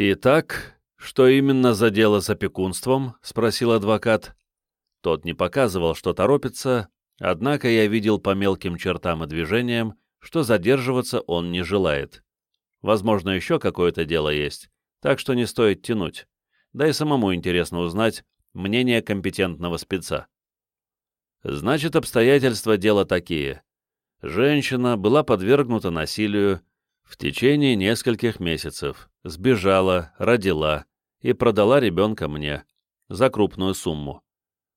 «Итак, что именно за дело с опекунством?» — спросил адвокат. Тот не показывал, что торопится, однако я видел по мелким чертам и движениям, что задерживаться он не желает. Возможно, еще какое-то дело есть, так что не стоит тянуть. Да и самому интересно узнать мнение компетентного спеца. Значит, обстоятельства дела такие. Женщина была подвергнута насилию в течение нескольких месяцев, сбежала, родила и продала ребенка мне за крупную сумму.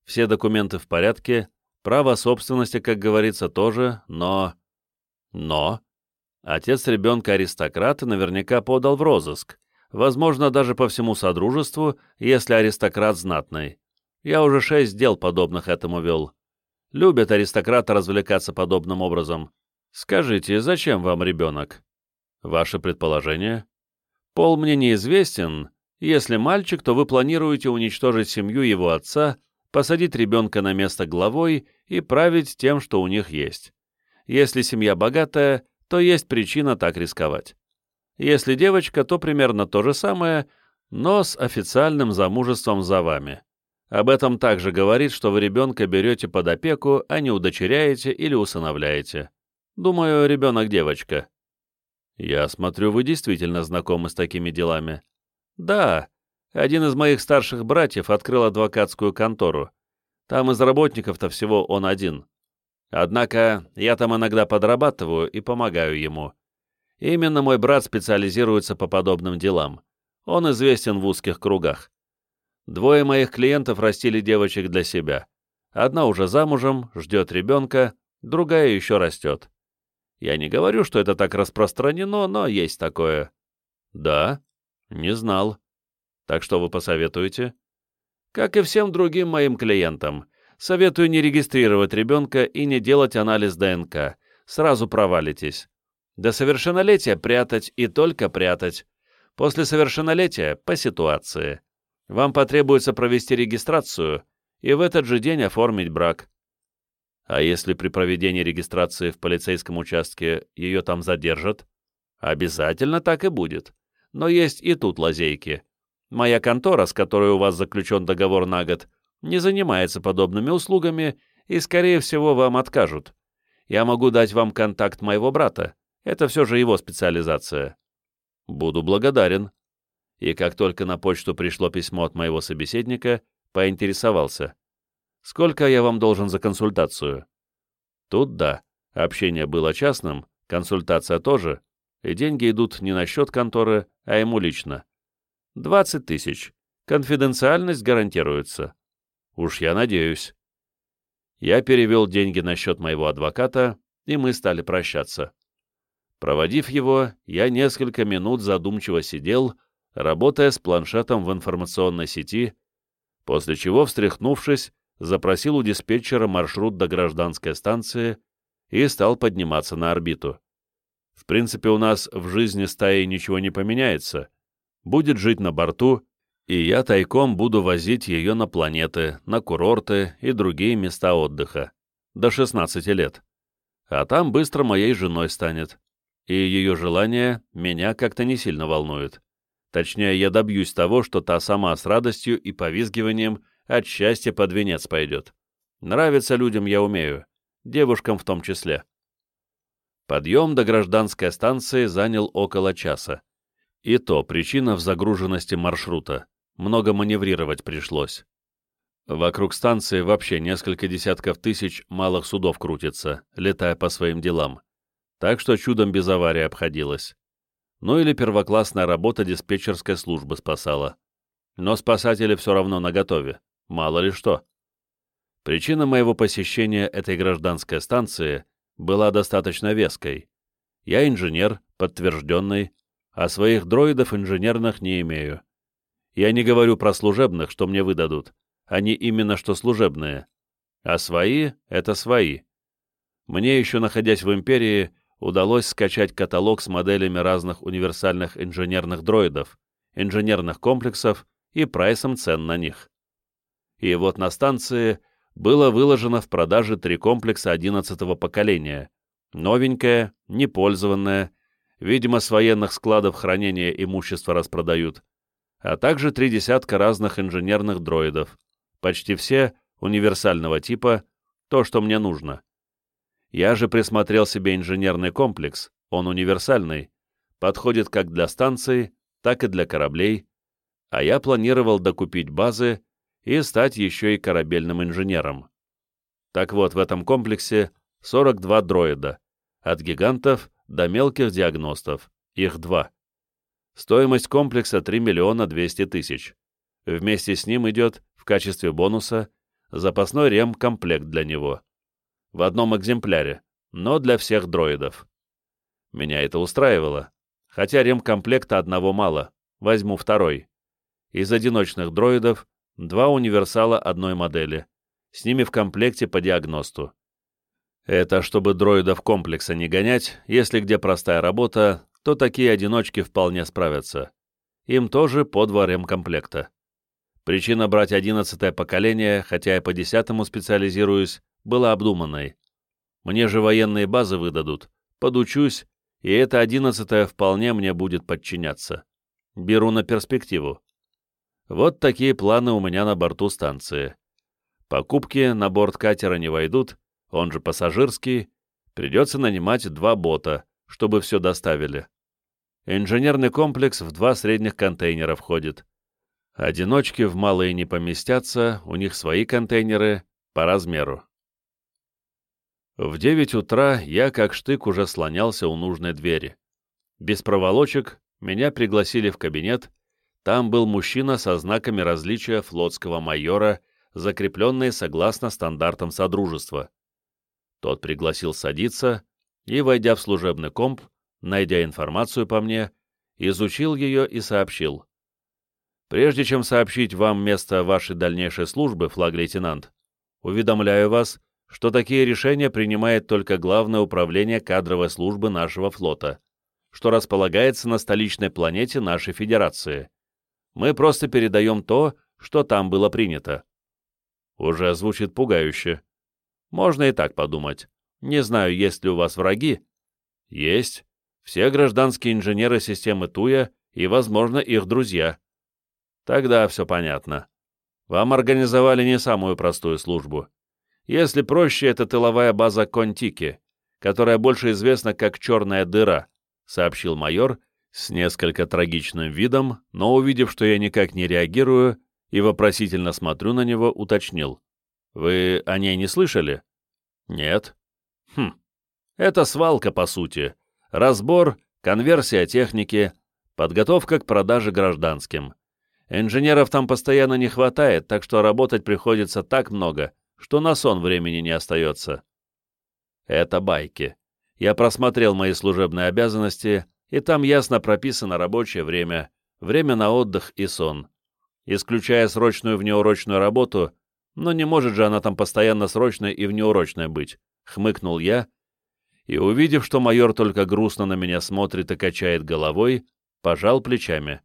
Все документы в порядке, право собственности, как говорится, тоже, но... Но... Отец ребенка аристократ и наверняка подал в розыск, возможно, даже по всему Содружеству, если аристократ знатный. Я уже шесть дел подобных этому вел. Любят аристократы развлекаться подобным образом. Скажите, зачем вам ребенок? Ваше предположение? Пол мне неизвестен. Если мальчик, то вы планируете уничтожить семью его отца, посадить ребенка на место главой и править тем, что у них есть. Если семья богатая, то есть причина так рисковать. Если девочка, то примерно то же самое, но с официальным замужеством за вами. Об этом также говорит, что вы ребенка берете под опеку, а не удочеряете или усыновляете. Думаю, ребенок девочка. Я смотрю, вы действительно знакомы с такими делами. Да, один из моих старших братьев открыл адвокатскую контору. Там из работников-то всего он один. Однако я там иногда подрабатываю и помогаю ему. Именно мой брат специализируется по подобным делам. Он известен в узких кругах. Двое моих клиентов растили девочек для себя. Одна уже замужем, ждет ребенка, другая еще растет. Я не говорю, что это так распространено, но есть такое. Да? Не знал. Так что вы посоветуете? Как и всем другим моим клиентам, Советую не регистрировать ребенка и не делать анализ ДНК. Сразу провалитесь. До совершеннолетия прятать и только прятать. После совершеннолетия — по ситуации. Вам потребуется провести регистрацию и в этот же день оформить брак. А если при проведении регистрации в полицейском участке ее там задержат? Обязательно так и будет. Но есть и тут лазейки. Моя контора, с которой у вас заключен договор на год, не занимается подобными услугами и, скорее всего, вам откажут. Я могу дать вам контакт моего брата. Это все же его специализация. Буду благодарен. И как только на почту пришло письмо от моего собеседника, поинтересовался. Сколько я вам должен за консультацию? Тут да, общение было частным, консультация тоже, и деньги идут не на счет конторы, а ему лично. 20 тысяч. Конфиденциальность гарантируется. Уж я надеюсь. Я перевел деньги на счет моего адвоката, и мы стали прощаться. Проводив его, я несколько минут задумчиво сидел, работая с планшетом в информационной сети, после чего, встряхнувшись, запросил у диспетчера маршрут до гражданской станции и стал подниматься на орбиту. В принципе, у нас в жизни стаи ничего не поменяется. Будет жить на борту и я тайком буду возить ее на планеты, на курорты и другие места отдыха. До 16 лет. А там быстро моей женой станет. И ее желание меня как-то не сильно волнует. Точнее, я добьюсь того, что та сама с радостью и повизгиванием от счастья под венец пойдет. Нравится людям я умею, девушкам в том числе. Подъем до гражданской станции занял около часа. И то причина в загруженности маршрута много маневрировать пришлось. Вокруг станции вообще несколько десятков тысяч малых судов крутится, летая по своим делам. Так что чудом без аварии обходилось. Ну или первоклассная работа диспетчерской службы спасала. Но спасатели все равно наготове, мало ли что. Причина моего посещения этой гражданской станции была достаточно веской. Я инженер, подтвержденный, а своих дроидов инженерных не имею. Я не говорю про служебных, что мне выдадут. Они именно что служебные. А свои — это свои. Мне еще, находясь в Империи, удалось скачать каталог с моделями разных универсальных инженерных дроидов, инженерных комплексов и прайсом цен на них. И вот на станции было выложено в продаже три комплекса 11 поколения. Новенькое, непользованное, видимо, с военных складов хранения имущества распродают — а также три десятка разных инженерных дроидов, почти все универсального типа, то, что мне нужно. Я же присмотрел себе инженерный комплекс, он универсальный, подходит как для станций, так и для кораблей, а я планировал докупить базы и стать еще и корабельным инженером. Так вот, в этом комплексе 42 дроида, от гигантов до мелких диагностов, их два. Стоимость комплекса 3 миллиона 200 тысяч. Вместе с ним идет, в качестве бонуса, запасной рем-комплект для него. В одном экземпляре, но для всех дроидов. Меня это устраивало, хотя ремкомплекта одного мало, возьму второй. Из одиночных дроидов два универсала одной модели, с ними в комплекте по диагносту. Это чтобы дроидов комплекса не гонять, если где простая работа, то такие одиночки вполне справятся. Им тоже по два ремкомплекта. Причина брать одиннадцатое поколение, хотя я по десятому специализируюсь, была обдуманной. Мне же военные базы выдадут, подучусь, и это одиннадцатое вполне мне будет подчиняться. Беру на перспективу. Вот такие планы у меня на борту станции. Покупки на борт катера не войдут, он же пассажирский, придется нанимать два бота, чтобы все доставили. Инженерный комплекс в два средних контейнера входит. Одиночки в малые не поместятся, у них свои контейнеры по размеру. В девять утра я как штык уже слонялся у нужной двери. Без проволочек меня пригласили в кабинет, там был мужчина со знаками различия флотского майора, закрепленные согласно стандартам Содружества. Тот пригласил садиться и, войдя в служебный комп, найдя информацию по мне, изучил ее и сообщил. «Прежде чем сообщить вам место вашей дальнейшей службы, флаг-лейтенант, уведомляю вас, что такие решения принимает только Главное управление кадровой службы нашего флота, что располагается на столичной планете нашей Федерации. Мы просто передаем то, что там было принято». Уже звучит пугающе. Можно и так подумать. Не знаю, есть ли у вас враги. Есть. Все гражданские инженеры системы Туя и, возможно, их друзья. Тогда все понятно. Вам организовали не самую простую службу. Если проще, это тыловая база Контики, которая больше известна как «Черная дыра», сообщил майор с несколько трагичным видом, но, увидев, что я никак не реагирую и вопросительно смотрю на него, уточнил. Вы о ней не слышали? Нет. Хм. Это свалка, по сути. Разбор, конверсия техники, подготовка к продаже гражданским. Инженеров там постоянно не хватает, так что работать приходится так много, что на сон времени не остается. Это байки. Я просмотрел мои служебные обязанности, и там ясно прописано рабочее время, время на отдых и сон. Исключая срочную внеурочную работу, но не может же она там постоянно срочной и внеурочной быть, хмыкнул я, и, увидев, что майор только грустно на меня смотрит и качает головой, пожал плечами.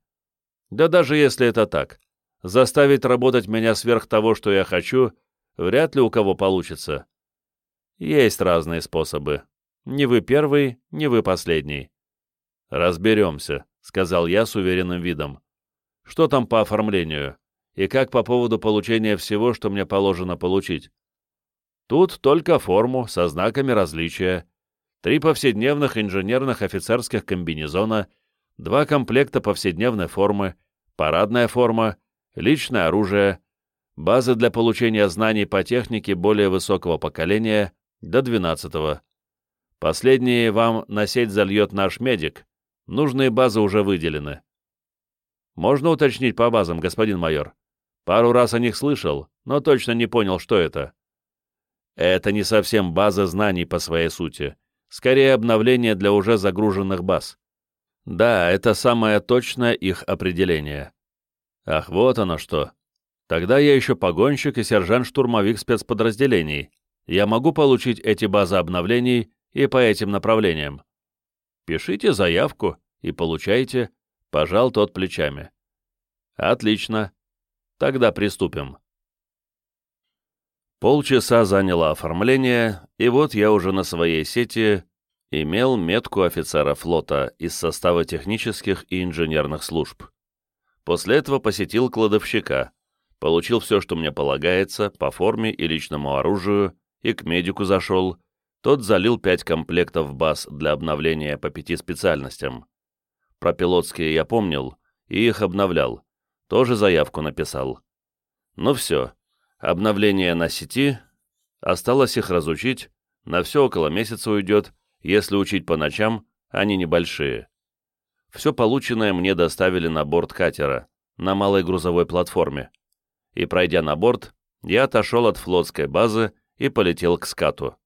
Да даже если это так, заставить работать меня сверх того, что я хочу, вряд ли у кого получится. Есть разные способы. Не вы первый, не вы последний. «Разберемся», — сказал я с уверенным видом. «Что там по оформлению? и как по поводу получения всего, что мне положено получить. Тут только форму со знаками различия, три повседневных инженерных офицерских комбинезона, два комплекта повседневной формы, парадная форма, личное оружие, базы для получения знаний по технике более высокого поколения до 12-го. Последние вам на сеть зальет наш медик, нужные базы уже выделены. Можно уточнить по базам, господин майор? Пару раз о них слышал, но точно не понял, что это. Это не совсем база знаний по своей сути. Скорее, обновление для уже загруженных баз. Да, это самое точное их определение. Ах, вот оно что. Тогда я еще погонщик и сержант-штурмовик спецподразделений. Я могу получить эти базы обновлений и по этим направлениям. Пишите заявку и получайте, пожал тот плечами. Отлично. Тогда приступим. Полчаса заняло оформление, и вот я уже на своей сети имел метку офицера флота из состава технических и инженерных служб. После этого посетил кладовщика, получил все, что мне полагается, по форме и личному оружию, и к медику зашел. Тот залил пять комплектов баз для обновления по пяти специальностям. Про пилотские я помнил и их обновлял. Тоже заявку написал. Ну все, обновление на сети, осталось их разучить, на все около месяца уйдет, если учить по ночам, они небольшие. Все полученное мне доставили на борт катера, на малой грузовой платформе. И пройдя на борт, я отошел от флотской базы и полетел к скату.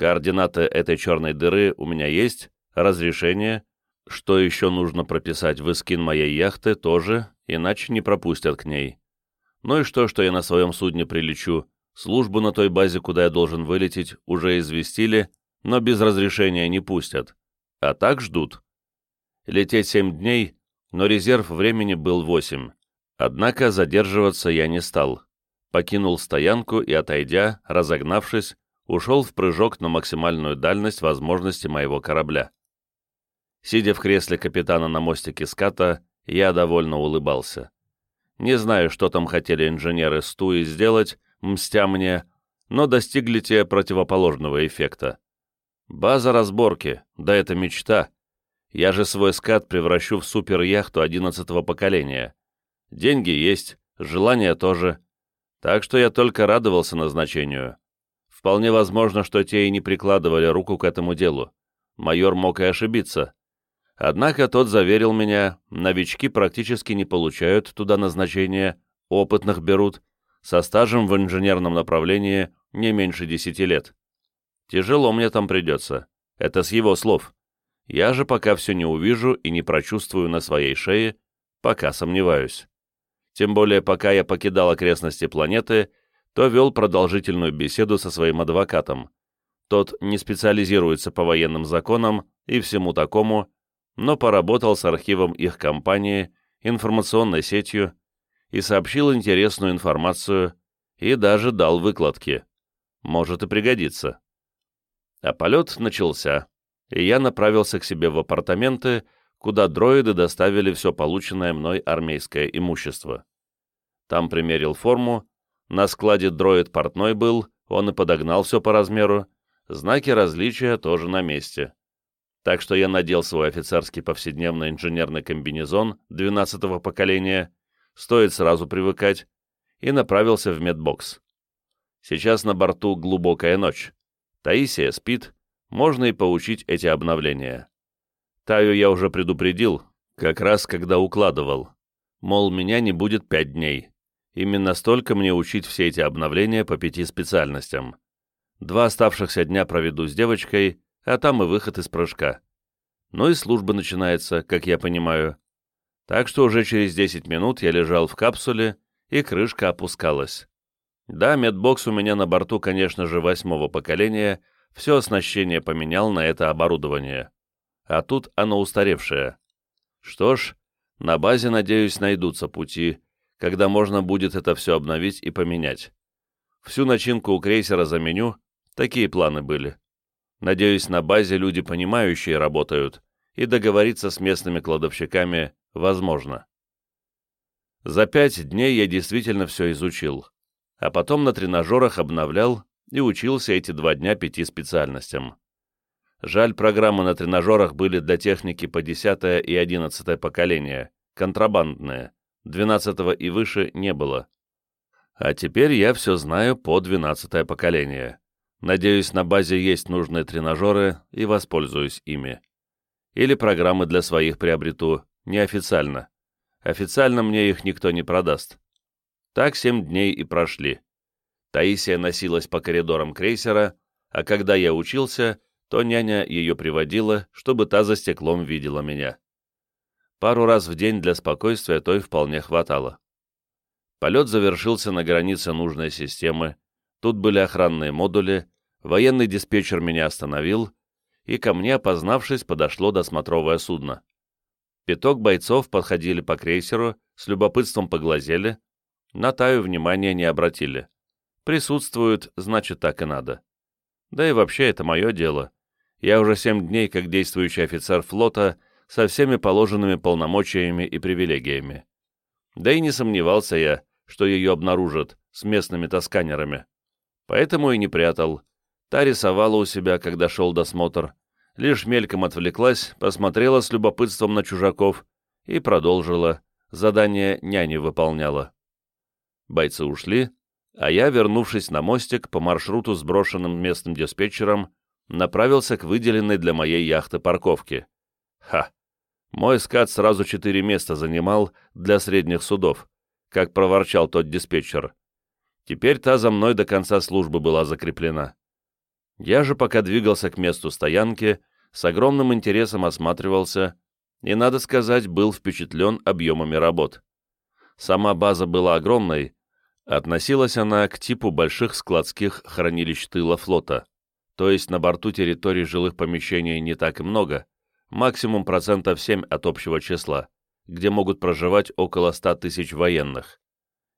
Координаты этой черной дыры у меня есть, разрешение, что еще нужно прописать в эскин моей яхты тоже, иначе не пропустят к ней. Ну и что, что я на своем судне прилечу, службу на той базе, куда я должен вылететь, уже известили, но без разрешения не пустят. А так ждут. Лететь семь дней, но резерв времени был восемь. Однако задерживаться я не стал. Покинул стоянку и, отойдя, разогнавшись, ушел в прыжок на максимальную дальность возможности моего корабля. Сидя в кресле капитана на мостике ската, я довольно улыбался. Не знаю, что там хотели инженеры Стуи сделать, мстя мне, но достигли те противоположного эффекта. База разборки, да это мечта. Я же свой скат превращу в супер-яхту одиннадцатого поколения. Деньги есть, желание тоже. Так что я только радовался назначению. Вполне возможно, что те и не прикладывали руку к этому делу. Майор мог и ошибиться. Однако тот заверил меня, новички практически не получают туда назначения, опытных берут, со стажем в инженерном направлении не меньше десяти лет. Тяжело мне там придется. Это с его слов. Я же пока все не увижу и не прочувствую на своей шее, пока сомневаюсь. Тем более, пока я покидал окрестности планеты, то вел продолжительную беседу со своим адвокатом. Тот не специализируется по военным законам и всему такому, но поработал с архивом их компании, информационной сетью и сообщил интересную информацию и даже дал выкладки. Может и пригодится. А полет начался, и я направился к себе в апартаменты, куда дроиды доставили все полученное мной армейское имущество. Там примерил форму, на складе дроид портной был, он и подогнал все по размеру, знаки различия тоже на месте. Так что я надел свой офицерский повседневный инженерный комбинезон 12-го поколения, стоит сразу привыкать, и направился в медбокс. Сейчас на борту глубокая ночь. Таисия спит, можно и поучить эти обновления. Таю я уже предупредил, как раз когда укладывал. Мол, меня не будет пять дней. Именно столько мне учить все эти обновления по пяти специальностям. Два оставшихся дня проведу с девочкой, а там и выход из прыжка. Ну и служба начинается, как я понимаю. Так что уже через 10 минут я лежал в капсуле, и крышка опускалась. Да, медбокс у меня на борту, конечно же, восьмого поколения, все оснащение поменял на это оборудование. А тут оно устаревшее. Что ж, на базе, надеюсь, найдутся пути, когда можно будет это все обновить и поменять. Всю начинку у крейсера заменю, такие планы были. Надеюсь, на базе люди понимающие работают, и договориться с местными кладовщиками возможно. За пять дней я действительно все изучил, а потом на тренажерах обновлял и учился эти два дня пяти специальностям. Жаль, программы на тренажерах были для техники по 10 и 11 поколения, контрабандные, 12 и выше не было. А теперь я все знаю по 12 поколение. Надеюсь, на базе есть нужные тренажеры и воспользуюсь ими. Или программы для своих приобрету, неофициально. Официально мне их никто не продаст. Так семь дней и прошли. Таисия носилась по коридорам крейсера, а когда я учился, то няня ее приводила, чтобы та за стеклом видела меня. Пару раз в день для спокойствия той вполне хватало. Полет завершился на границе нужной системы, Тут были охранные модули, военный диспетчер меня остановил, и ко мне, опознавшись, подошло досмотровое судно. Пяток бойцов подходили по крейсеру, с любопытством поглазели, на Таю внимания не обратили. Присутствуют, значит, так и надо. Да и вообще, это мое дело. Я уже семь дней, как действующий офицер флота, со всеми положенными полномочиями и привилегиями. Да и не сомневался я, что ее обнаружат с местными-то сканерами. Поэтому и не прятал. Та рисовала у себя, когда шел досмотр. Лишь мельком отвлеклась, посмотрела с любопытством на чужаков и продолжила. Задание няни выполняла. Бойцы ушли, а я, вернувшись на мостик по маршруту с брошенным местным диспетчером, направился к выделенной для моей яхты парковке. Ха! Мой скат сразу четыре места занимал для средних судов, как проворчал тот диспетчер. Теперь та за мной до конца службы была закреплена. Я же пока двигался к месту стоянки, с огромным интересом осматривался и, надо сказать, был впечатлен объемами работ. Сама база была огромной, относилась она к типу больших складских хранилищ тыла флота, то есть на борту территории жилых помещений не так и много, максимум процентов 7 от общего числа, где могут проживать около 100 тысяч военных.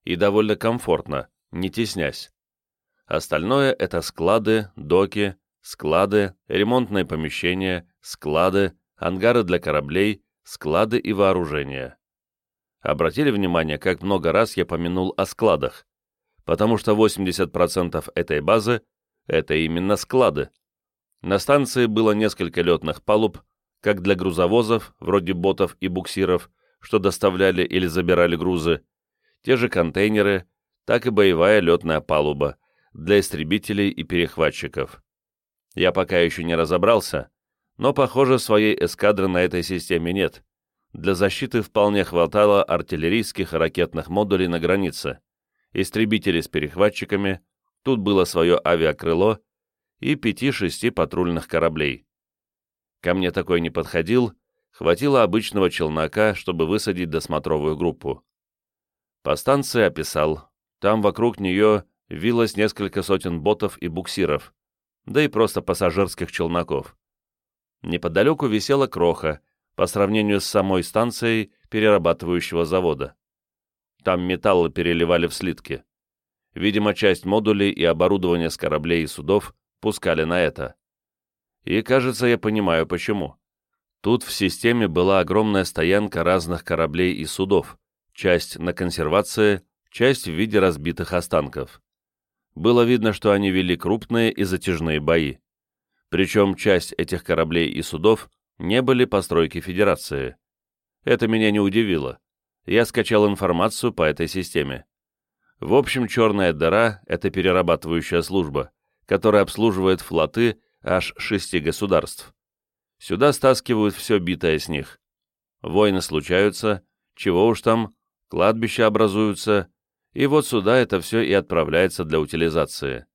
И довольно комфортно, не теснясь. Остальное — это склады, доки, склады, ремонтные помещения, склады, ангары для кораблей, склады и вооружения. Обратили внимание, как много раз я помянул о складах, потому что 80% этой базы — это именно склады. На станции было несколько летных палуб, как для грузовозов, вроде ботов и буксиров, что доставляли или забирали грузы, те же контейнеры, так и боевая летная палуба для истребителей и перехватчиков. Я пока еще не разобрался, но, похоже, своей эскадры на этой системе нет. Для защиты вполне хватало артиллерийских и ракетных модулей на границе, истребителей с перехватчиками, тут было свое авиакрыло и пяти-шести патрульных кораблей. Ко мне такой не подходил, хватило обычного челнока, чтобы высадить досмотровую группу. По станции описал, там вокруг нее вилось несколько сотен ботов и буксиров, да и просто пассажирских челноков. Неподалеку висела кроха, по сравнению с самой станцией перерабатывающего завода. Там металлы переливали в слитки. Видимо, часть модулей и оборудования с кораблей и судов пускали на это. И, кажется, я понимаю, почему. Тут в системе была огромная стоянка разных кораблей и судов, часть на консервации, часть в виде разбитых останков. Было видно, что они вели крупные и затяжные бои. Причем часть этих кораблей и судов не были постройки Федерации. Это меня не удивило. Я скачал информацию по этой системе. В общем, «Черная дыра» — это перерабатывающая служба, которая обслуживает флоты аж шести государств. Сюда стаскивают все битое с них. Войны случаются, чего уж там, кладбища образуются, и вот сюда это все и отправляется для утилизации.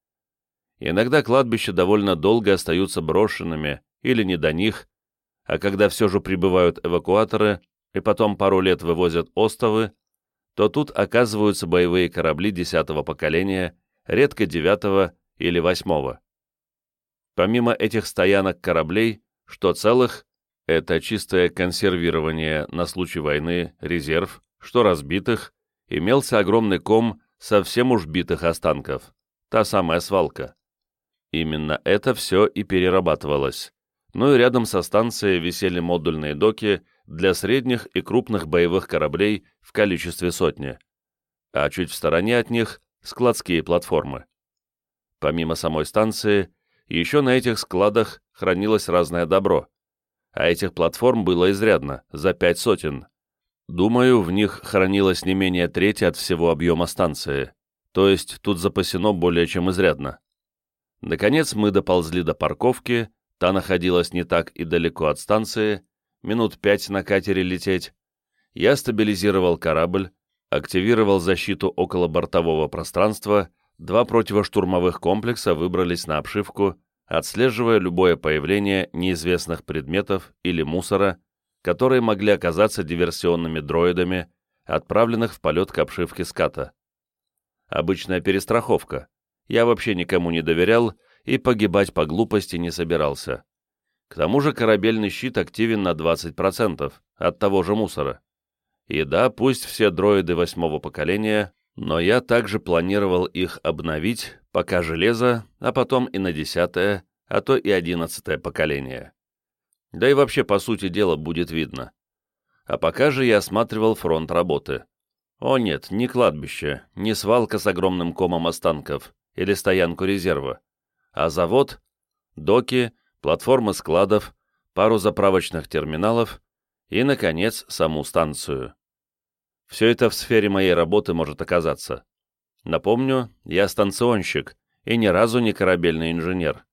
Иногда кладбища довольно долго остаются брошенными или не до них, а когда все же прибывают эвакуаторы и потом пару лет вывозят остовы, то тут оказываются боевые корабли десятого поколения, редко девятого или восьмого. Помимо этих стоянок кораблей, что целых, это чистое консервирование на случай войны, резерв, что разбитых, имелся огромный ком совсем уж битых останков, та самая свалка. Именно это все и перерабатывалось. Ну и рядом со станцией висели модульные доки для средних и крупных боевых кораблей в количестве сотни, а чуть в стороне от них — складские платформы. Помимо самой станции, еще на этих складах хранилось разное добро, а этих платформ было изрядно, за пять сотен. Думаю, в них хранилось не менее трети от всего объема станции, то есть тут запасено более чем изрядно. Наконец мы доползли до парковки, та находилась не так и далеко от станции, минут пять на катере лететь. Я стабилизировал корабль, активировал защиту около бортового пространства, два противоштурмовых комплекса выбрались на обшивку, отслеживая любое появление неизвестных предметов или мусора, которые могли оказаться диверсионными дроидами, отправленных в полет к обшивке ската. Обычная перестраховка, я вообще никому не доверял и погибать по глупости не собирался. К тому же корабельный щит активен на 20% от того же мусора. И да, пусть все дроиды восьмого поколения, но я также планировал их обновить, пока железо, а потом и на десятое, а то и одиннадцатое поколение. Да и вообще, по сути дела, будет видно. А пока же я осматривал фронт работы. О нет, не кладбище, не свалка с огромным комом останков или стоянку резерва, а завод, доки, платформа складов, пару заправочных терминалов и, наконец, саму станцию. Все это в сфере моей работы может оказаться. Напомню, я станционщик и ни разу не корабельный инженер.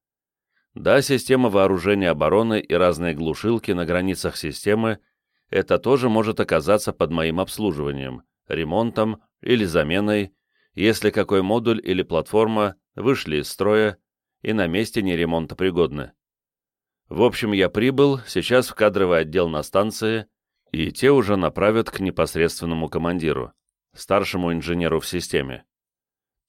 Да, система вооружения обороны и разные глушилки на границах системы — это тоже может оказаться под моим обслуживанием, ремонтом или заменой, если какой модуль или платформа вышли из строя и на месте не ремонтопригодны. В общем, я прибыл, сейчас в кадровый отдел на станции, и те уже направят к непосредственному командиру, старшему инженеру в системе.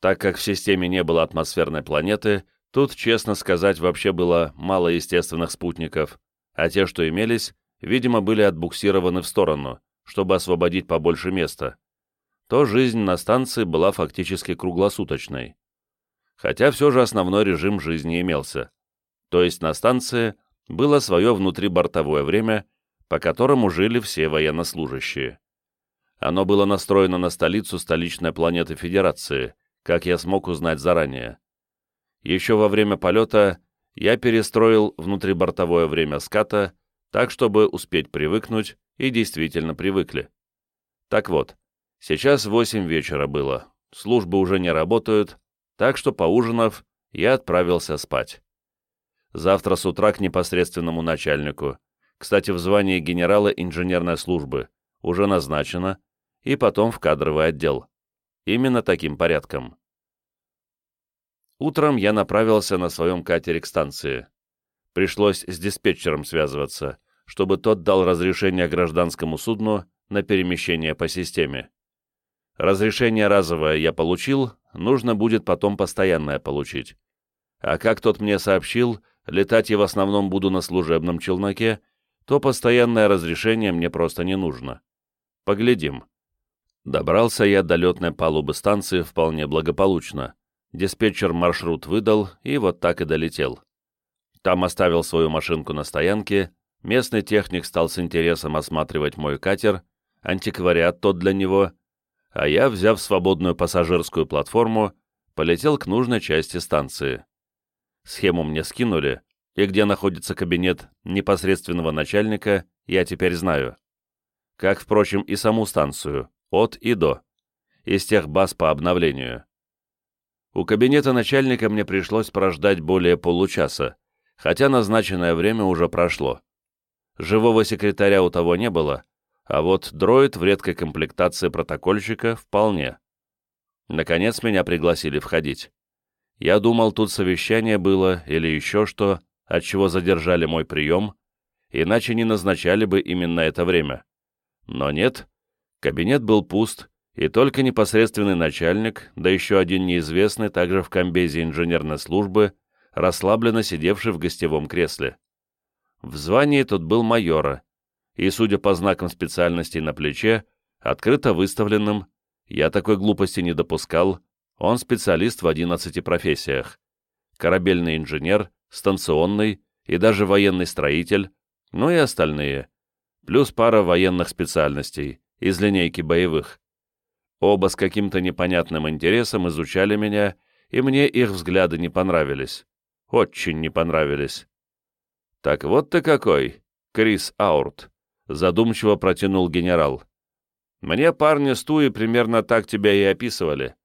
Так как в системе не было атмосферной планеты, тут, честно сказать, вообще было мало естественных спутников, а те, что имелись, видимо, были отбуксированы в сторону, чтобы освободить побольше места. То жизнь на станции была фактически круглосуточной. Хотя все же основной режим жизни имелся. То есть на станции было свое внутрибортовое время, по которому жили все военнослужащие. Оно было настроено на столицу столичной планеты Федерации, как я смог узнать заранее. Еще во время полета я перестроил внутрибортовое время ската так, чтобы успеть привыкнуть, и действительно привыкли. Так вот, сейчас 8 вечера было, службы уже не работают, так что, поужинав, я отправился спать. Завтра с утра к непосредственному начальнику, кстати, в звании генерала инженерной службы, уже назначено, и потом в кадровый отдел. Именно таким порядком. Утром я направился на своем катере к станции. Пришлось с диспетчером связываться, чтобы тот дал разрешение гражданскому судну на перемещение по системе. Разрешение разовое я получил, нужно будет потом постоянное получить. А как тот мне сообщил, летать я в основном буду на служебном челноке, то постоянное разрешение мне просто не нужно. Поглядим. Добрался я до летной палубы станции вполне благополучно. Диспетчер маршрут выдал, и вот так и долетел. Там оставил свою машинку на стоянке, местный техник стал с интересом осматривать мой катер, антиквариат тот для него, а я, взяв свободную пассажирскую платформу, полетел к нужной части станции. Схему мне скинули, и где находится кабинет непосредственного начальника, я теперь знаю. Как, впрочем, и саму станцию, от и до, из тех баз по обновлению. У кабинета начальника мне пришлось прождать более получаса, хотя назначенное время уже прошло. Живого секретаря у того не было, а вот дроид в редкой комплектации протокольщика вполне. Наконец меня пригласили входить. Я думал, тут совещание было или еще что, от чего задержали мой прием, иначе не назначали бы именно это время. Но нет, кабинет был пуст, и только непосредственный начальник, да еще один неизвестный, также в комбезе инженерной службы, расслабленно сидевший в гостевом кресле. В звании тут был майора, и, судя по знакам специальности на плече, открыто выставленным, я такой глупости не допускал, он специалист в 11 профессиях. Корабельный инженер, станционный и даже военный строитель, ну и остальные. Плюс пара военных специальностей из линейки боевых. Оба с каким-то непонятным интересом изучали меня, и мне их взгляды не понравились. Очень не понравились. «Так вот ты какой, Крис Аурт», — задумчиво протянул генерал. «Мне парни с Туи примерно так тебя и описывали.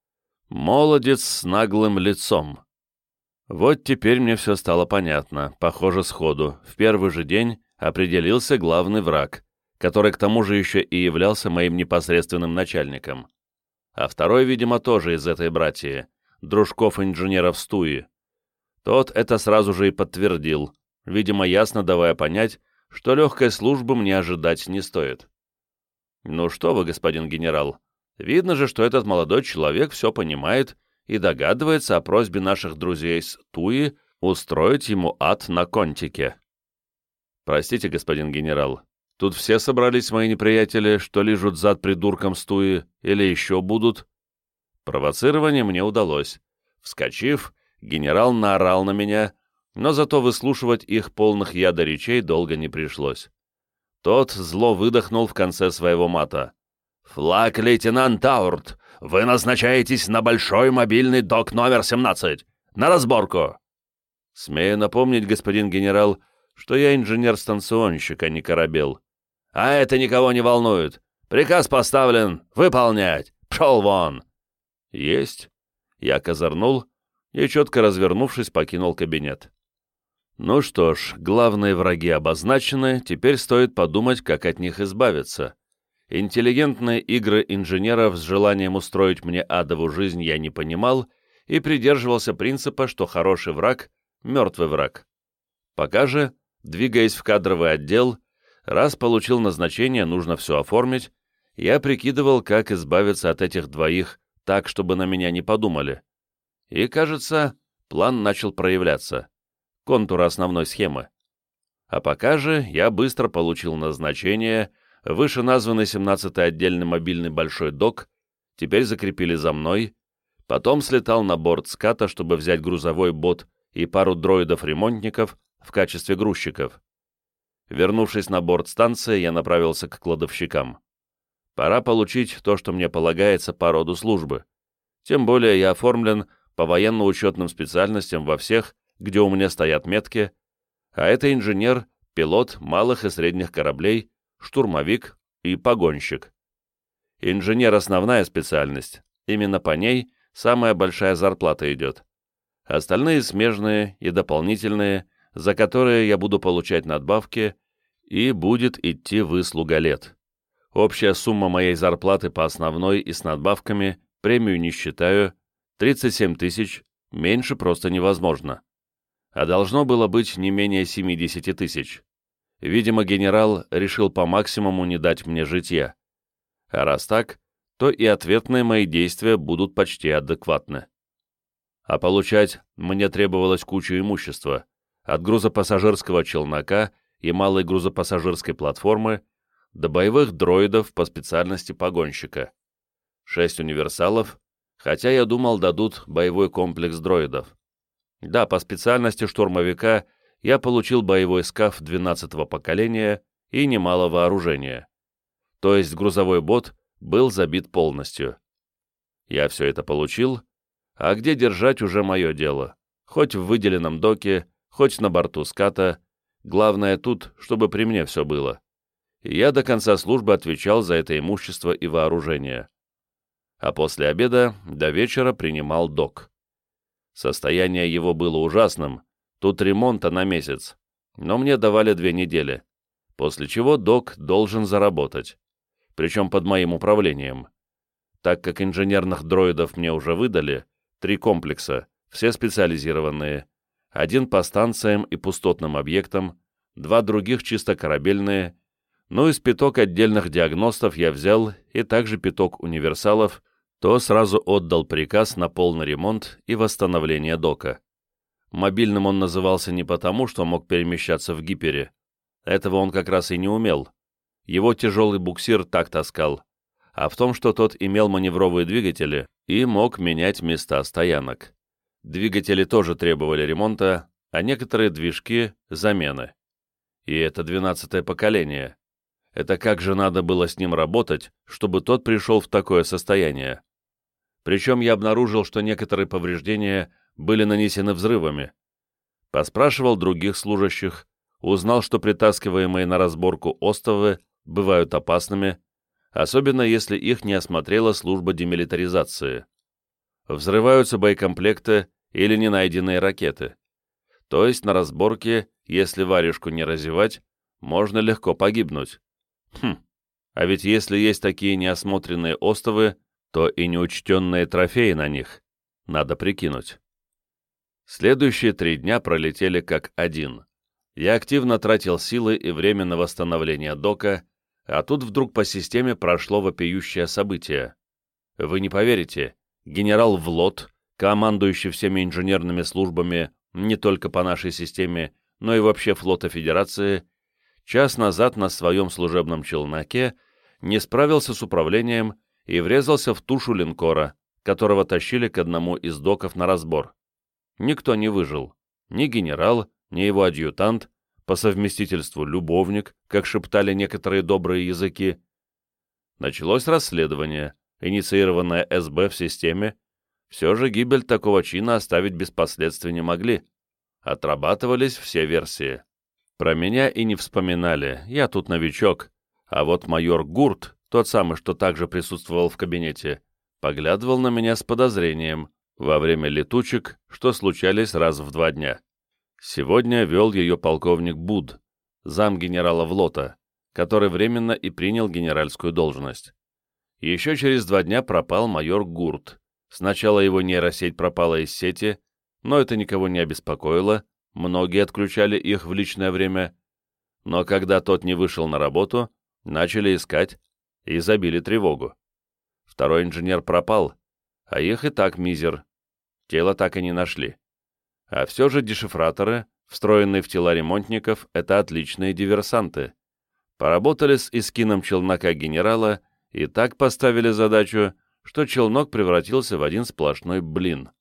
Молодец с наглым лицом. Вот теперь мне все стало понятно, похоже, сходу. В первый же день определился главный враг, который к тому же еще и являлся моим непосредственным начальником. А второй, видимо, тоже из этой братьи, дружков-инженеров Стуи. Тот это сразу же и подтвердил, видимо, ясно давая понять, что легкой службы мне ожидать не стоит. «Ну что вы, господин генерал, Видно же, что этот молодой человек все понимает и догадывается о просьбе наших друзей с Туи устроить ему ад на контике. Простите, господин генерал, тут все собрались мои неприятели, что лежат зад придурком с Туи, или еще будут? Провоцирование мне удалось. Вскочив, генерал наорал на меня, но зато выслушивать их полных яда речей долго не пришлось. Тот зло выдохнул в конце своего мата. «Флаг лейтенант Таурт! Вы назначаетесь на большой мобильный док номер 17! На разборку!» «Смею напомнить, господин генерал, что я инженер-станционщик, а не корабел». «А это никого не волнует. Приказ поставлен. Выполнять. Пшел вон!» «Есть». Я козырнул и, четко развернувшись, покинул кабинет. Ну что ж, главные враги обозначены, теперь стоит подумать, как от них избавиться. Интеллигентные игры инженеров с желанием устроить мне адову жизнь я не понимал и придерживался принципа, что хороший враг — мертвый враг. Пока же, двигаясь в кадровый отдел, раз получил назначение, нужно все оформить, я прикидывал, как избавиться от этих двоих так, чтобы на меня не подумали. И, кажется, план начал проявляться. Контур основной схемы. А пока же я быстро получил назначение, вышеназванный 17-й отдельный мобильный большой док, теперь закрепили за мной, потом слетал на борт ската, чтобы взять грузовой бот и пару дроидов-ремонтников в качестве грузчиков. Вернувшись на борт станции, я направился к кладовщикам. Пора получить то, что мне полагается по роду службы. Тем более я оформлен по военно-учетным специальностям во всех, где у меня стоят метки, а это инженер, пилот малых и средних кораблей, штурмовик и погонщик. Инженер — основная специальность, именно по ней самая большая зарплата идет. Остальные смежные и дополнительные, за которые я буду получать надбавки, и будет идти выслуга лет. Общая сумма моей зарплаты по основной и с надбавками, премию не считаю, 37 тысяч, меньше просто невозможно. А должно было быть не менее 70 тысяч. Видимо, генерал решил по максимуму не дать мне житья. А раз так, то и ответные мои действия будут почти адекватны. А получать мне требовалось куча имущества, от грузопассажирского челнока и малой грузопассажирской платформы до боевых дроидов по специальности погонщика. Шесть универсалов, хотя я думал дадут боевой комплекс дроидов. Да, по специальности штурмовика я получил боевой скаф 12-го поколения и немало вооружения. То есть грузовой бот был забит полностью. Я все это получил, а где держать уже мое дело. Хоть в выделенном доке, хоть на борту ската. Главное тут, чтобы при мне все было я до конца службы отвечал за это имущество и вооружение. А после обеда до вечера принимал док. Состояние его было ужасным, тут ремонта на месяц, но мне давали две недели, после чего док должен заработать, причем под моим управлением. Так как инженерных дроидов мне уже выдали, три комплекса, все специализированные, один по станциям и пустотным объектам, два других чисто корабельные. Ну из пяток отдельных диагностов я взял и также пяток универсалов, то сразу отдал приказ на полный ремонт и восстановление дока. Мобильным он назывался не потому, что мог перемещаться в гипере. Этого он как раз и не умел. Его тяжелый буксир так таскал. А в том, что тот имел маневровые двигатели и мог менять места стоянок. Двигатели тоже требовали ремонта, а некоторые движки — замены. И это двенадцатое поколение. Это как же надо было с ним работать, чтобы тот пришел в такое состояние? Причем я обнаружил, что некоторые повреждения были нанесены взрывами. Поспрашивал других служащих, узнал, что притаскиваемые на разборку остовы бывают опасными, особенно если их не осмотрела служба демилитаризации. Взрываются боекомплекты или ненайденные ракеты. То есть на разборке, если варежку не разевать, можно легко погибнуть. Хм, а ведь если есть такие неосмотренные остовы, то и неучтенные трофеи на них. Надо прикинуть. Следующие три дня пролетели как один. Я активно тратил силы и время на восстановление дока, а тут вдруг по системе прошло вопиющее событие. Вы не поверите, генерал Влот, командующий всеми инженерными службами не только по нашей системе, но и вообще флота Федерации, час назад на своем служебном челноке не справился с управлением и врезался в тушу линкора, которого тащили к одному из доков на разбор. Никто не выжил. Ни генерал, ни его адъютант, по совместительству любовник, как шептали некоторые добрые языки. Началось расследование, инициированное СБ в системе. Все же гибель такого чина оставить без последствий не могли. Отрабатывались все версии. Про меня и не вспоминали, я тут новичок. А вот майор Гурт, тот самый, что также присутствовал в кабинете, поглядывал на меня с подозрением во время летучек, что случались раз в два дня. Сегодня вел ее полковник Буд, зам генерала Влота, который временно и принял генеральскую должность. Еще через два дня пропал майор Гурт. Сначала его нейросеть пропала из сети, но это никого не обеспокоило, многие отключали их в личное время. Но когда тот не вышел на работу, начали искать и забили тревогу. Второй инженер пропал, а их и так мизер. Тело так и не нашли. А все же дешифраторы, встроенные в тела ремонтников, это отличные диверсанты. Поработали с искином челнока генерала и так поставили задачу, что челнок превратился в один сплошной блин.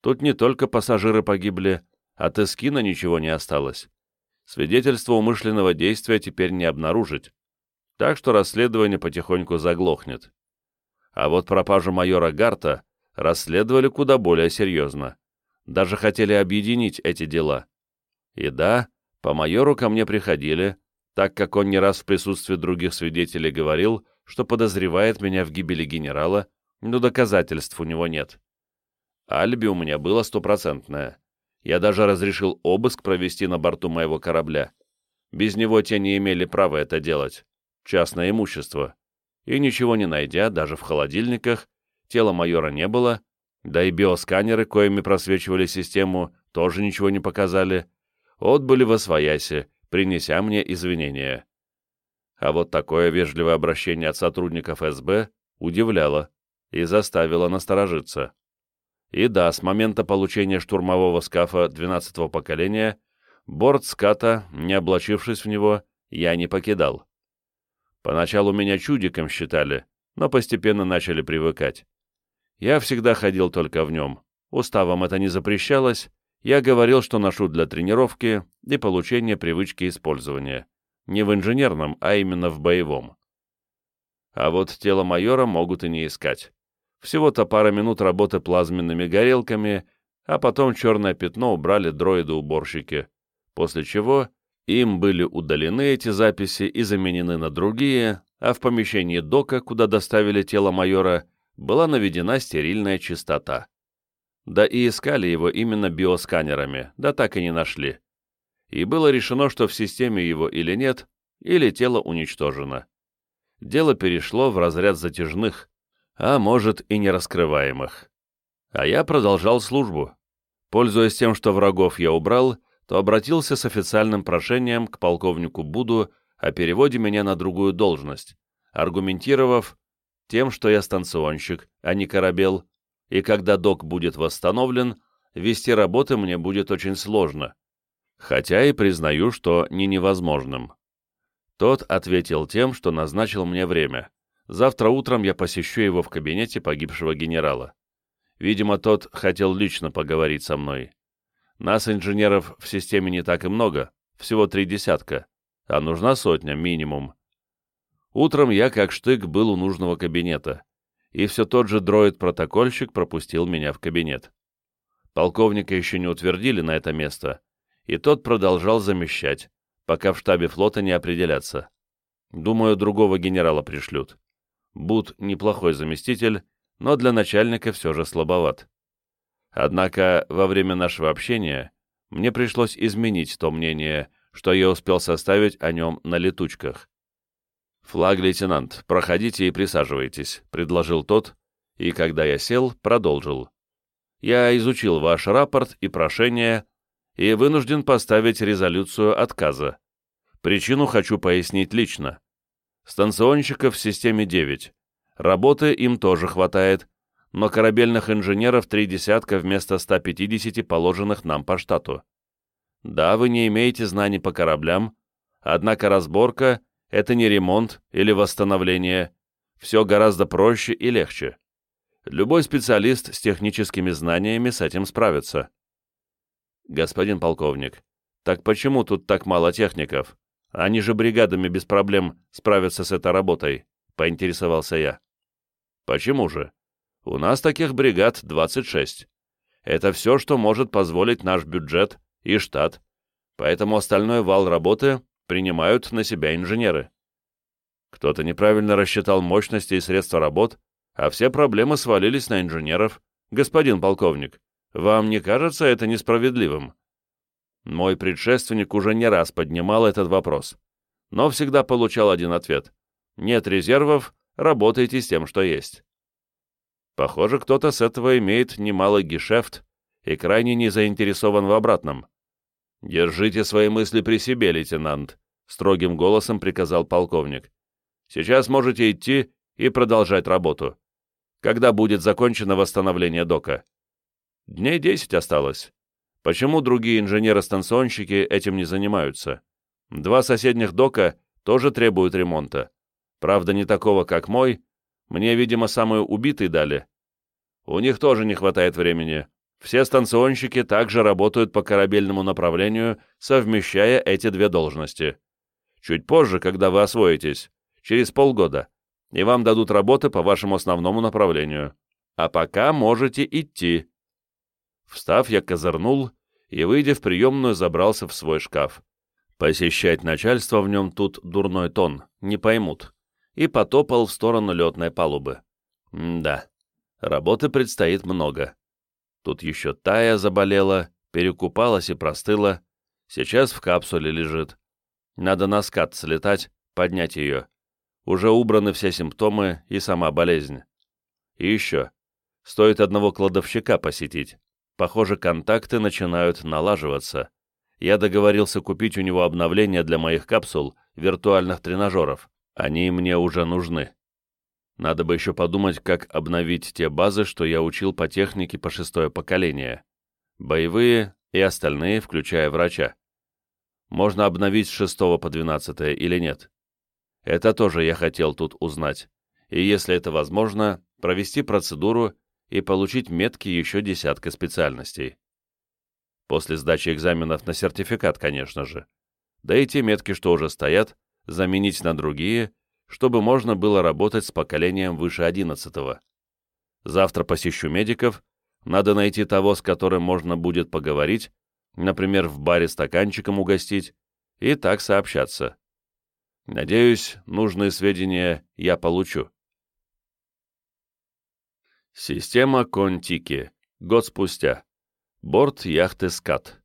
Тут не только пассажиры погибли, от эскина ничего не осталось. Свидетельства умышленного действия теперь не обнаружить, так что расследование потихоньку заглохнет. А вот пропажу майора Гарта расследовали куда более серьезно. Даже хотели объединить эти дела. И да, по майору ко мне приходили, так как он не раз в присутствии других свидетелей говорил, что подозревает меня в гибели генерала, но доказательств у него нет. Альби у меня было стопроцентное. Я даже разрешил обыск провести на борту моего корабля. Без него те не имели права это делать. Частное имущество. И ничего не найдя, даже в холодильниках, тела майора не было, да и биосканеры, коими просвечивали систему, тоже ничего не показали, отбыли во свояси, принеся мне извинения. А вот такое вежливое обращение от сотрудников СБ удивляло и заставило насторожиться. И да, с момента получения штурмового скафа 12-го поколения борт ската, не облачившись в него, я не покидал. Поначалу меня чудиком считали, но постепенно начали привыкать. Я всегда ходил только в нем. Уставом это не запрещалось, я говорил, что ношу для тренировки и получения привычки использования. Не в инженерном, а именно в боевом. А вот тело майора могут и не искать. Всего-то пара минут работы плазменными горелками, а потом черное пятно убрали дроиды-уборщики, после чего им были удалены эти записи и заменены на другие, а в помещении дока, куда доставили тело майора, была наведена стерильная чистота. Да и искали его именно биосканерами, да так и не нашли. И было решено, что в системе его или нет, или тело уничтожено. Дело перешло в разряд затяжных, а может и нераскрываемых. А я продолжал службу. Пользуясь тем, что врагов я убрал, то обратился с официальным прошением к полковнику Буду о переводе меня на другую должность, аргументировав тем, что я станционщик, а не корабел, и когда док будет восстановлен, вести работы мне будет очень сложно, хотя и признаю, что не невозможным. Тот ответил тем, что назначил мне время. Завтра утром я посещу его в кабинете погибшего генерала. Видимо, тот хотел лично поговорить со мной. Нас, инженеров, в системе не так и много, всего три десятка, а нужна сотня минимум. Утром я, как штык, был у нужного кабинета и все тот же дроид-протокольщик пропустил меня в кабинет. Полковника еще не утвердили на это место, и тот продолжал замещать, пока в штабе флота не определятся. Думаю, другого генерала пришлют. Буд неплохой заместитель, но для начальника все же слабоват. Однако во время нашего общения мне пришлось изменить то мнение, что я успел составить о нем на летучках. «Флаг, лейтенант, проходите и присаживайтесь», — предложил тот, и, когда я сел, продолжил. «Я изучил ваш рапорт и прошение и вынужден поставить резолюцию отказа. Причину хочу пояснить лично. Станционщиков в системе 9. Работы им тоже хватает, но корабельных инженеров три десятка вместо 150 положенных нам по штату. Да, вы не имеете знаний по кораблям, однако разборка — это не ремонт или восстановление. Все гораздо проще и легче. Любой специалист с техническими знаниями с этим справится. Господин полковник, так почему тут так мало техников? Они же бригадами без проблем справятся с этой работой, — поинтересовался я. «Почему же? У нас таких бригад 26. Это все, что может позволить наш бюджет и штат, поэтому остальной вал работы принимают на себя инженеры. Кто-то неправильно рассчитал мощности и средства работ, а все проблемы свалились на инженеров. Господин полковник, вам не кажется это несправедливым? Мой предшественник уже не раз поднимал этот вопрос, но всегда получал один ответ. Нет резервов, работайте с тем, что есть. Похоже, кто-то с этого имеет немалый гешефт и крайне не заинтересован в обратном. «Держите свои мысли при себе, лейтенант», — строгим голосом приказал полковник. «Сейчас можете идти и продолжать работу. Когда будет закончено восстановление дока?» «Дней десять осталось. Почему другие инженеры-станционщики этим не занимаются? Два соседних дока тоже требуют ремонта. Правда, не такого, как мой. Мне, видимо, самую убитый дали. У них тоже не хватает времени. Все станционщики также работают по корабельному направлению, совмещая эти две должности. Чуть позже, когда вы освоитесь, через полгода, и вам дадут работы по вашему основному направлению. А пока можете идти. Встав, я козырнул и, выйдя в приемную, забрался в свой шкаф. Посещать начальство в нем тут дурной тон, не поймут. И потопал в сторону летной палубы. М да, работы предстоит много. Тут еще Тая заболела, перекупалась и простыла. Сейчас в капсуле лежит. Надо на скат слетать, поднять ее. Уже убраны все симптомы и сама болезнь. И еще. Стоит одного кладовщика посетить. Похоже, контакты начинают налаживаться. Я договорился купить у него обновление для моих капсул, виртуальных тренажеров. Они мне уже нужны. Надо бы еще подумать, как обновить те базы, что я учил по технике по шестое поколение. Боевые и остальные, включая врача. Можно обновить с шестого по двенадцатое или нет? Это тоже я хотел тут узнать. И если это возможно, провести процедуру и получить метки еще десятка специальностей. После сдачи экзаменов на сертификат, конечно же. Да и те метки, что уже стоят, заменить на другие, чтобы можно было работать с поколением выше 11 -го. Завтра посещу медиков, надо найти того, с которым можно будет поговорить, например, в баре стаканчиком угостить, и так сообщаться. Надеюсь, нужные сведения я получу. Система Контики. Год спустя. Борт яхты «Скат».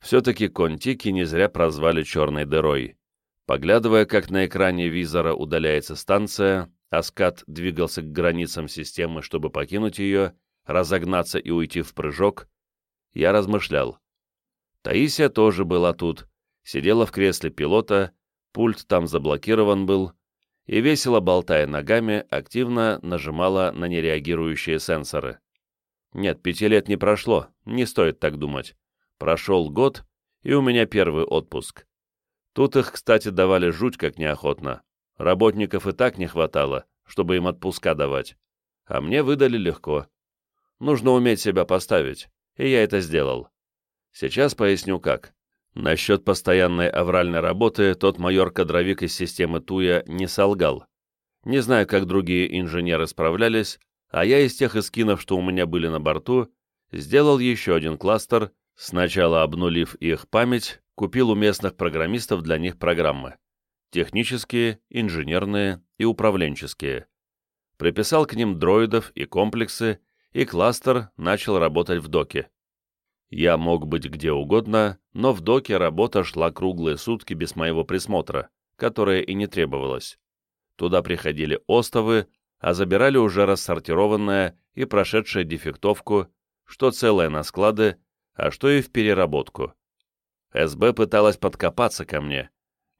Все-таки Контики не зря прозвали черной дырой. Поглядывая, как на экране визора удаляется станция, а «Скат» двигался к границам системы, чтобы покинуть ее, разогнаться и уйти в прыжок, я размышлял. Таисия тоже была тут, сидела в кресле пилота, пульт там заблокирован был, и, весело болтая ногами, активно нажимала на нереагирующие сенсоры. Нет, пяти лет не прошло, не стоит так думать. Прошел год, и у меня первый отпуск. Тут их, кстати, давали жуть как неохотно. Работников и так не хватало, чтобы им отпуска давать. А мне выдали легко. Нужно уметь себя поставить, и я это сделал. Сейчас поясню как. Насчет постоянной авральной работы тот майор-кадровик из системы Туя не солгал. Не знаю, как другие инженеры справлялись, а я из тех эскинов, что у меня были на борту, сделал еще один кластер, сначала обнулив их память, купил у местных программистов для них программы. Технические, инженерные и управленческие. Приписал к ним дроидов и комплексы, и кластер начал работать в доке. Я мог быть где угодно, но в доке работа шла круглые сутки без моего присмотра, которое и не требовалось. Туда приходили остовы, а забирали уже рассортированное и прошедшее дефектовку, что целое на склады, а что и в переработку. СБ пыталась подкопаться ко мне.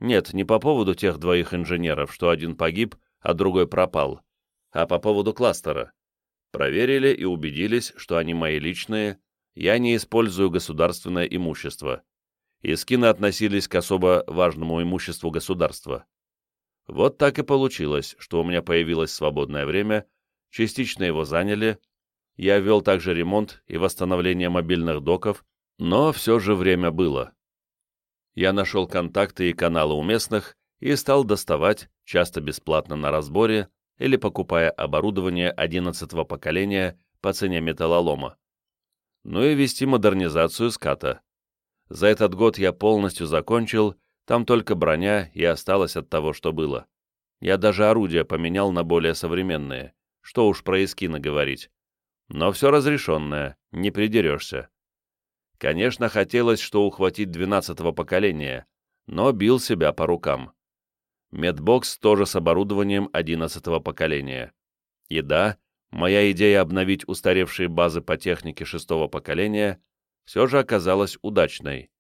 Нет, не по поводу тех двоих инженеров, что один погиб, а другой пропал, а по поводу кластера. Проверили и убедились, что они мои личные, я не использую государственное имущество. Искины относились к особо важному имуществу государства. Вот так и получилось, что у меня появилось свободное время, частично его заняли, я вел также ремонт и восстановление мобильных доков, но все же время было. Я нашел контакты и каналы у местных и стал доставать, часто бесплатно на разборе или покупая оборудование 11 поколения по цене металлолома. Ну и вести модернизацию ската. За этот год я полностью закончил, там только броня и осталось от того, что было. Я даже орудия поменял на более современные, что уж про искины говорить. Но все разрешенное, не придерешься. Конечно, хотелось, что ухватить двенадцатого поколения, но бил себя по рукам. Медбокс тоже с оборудованием одиннадцатого поколения. И да, моя идея обновить устаревшие базы по технике шестого поколения все же оказалась удачной.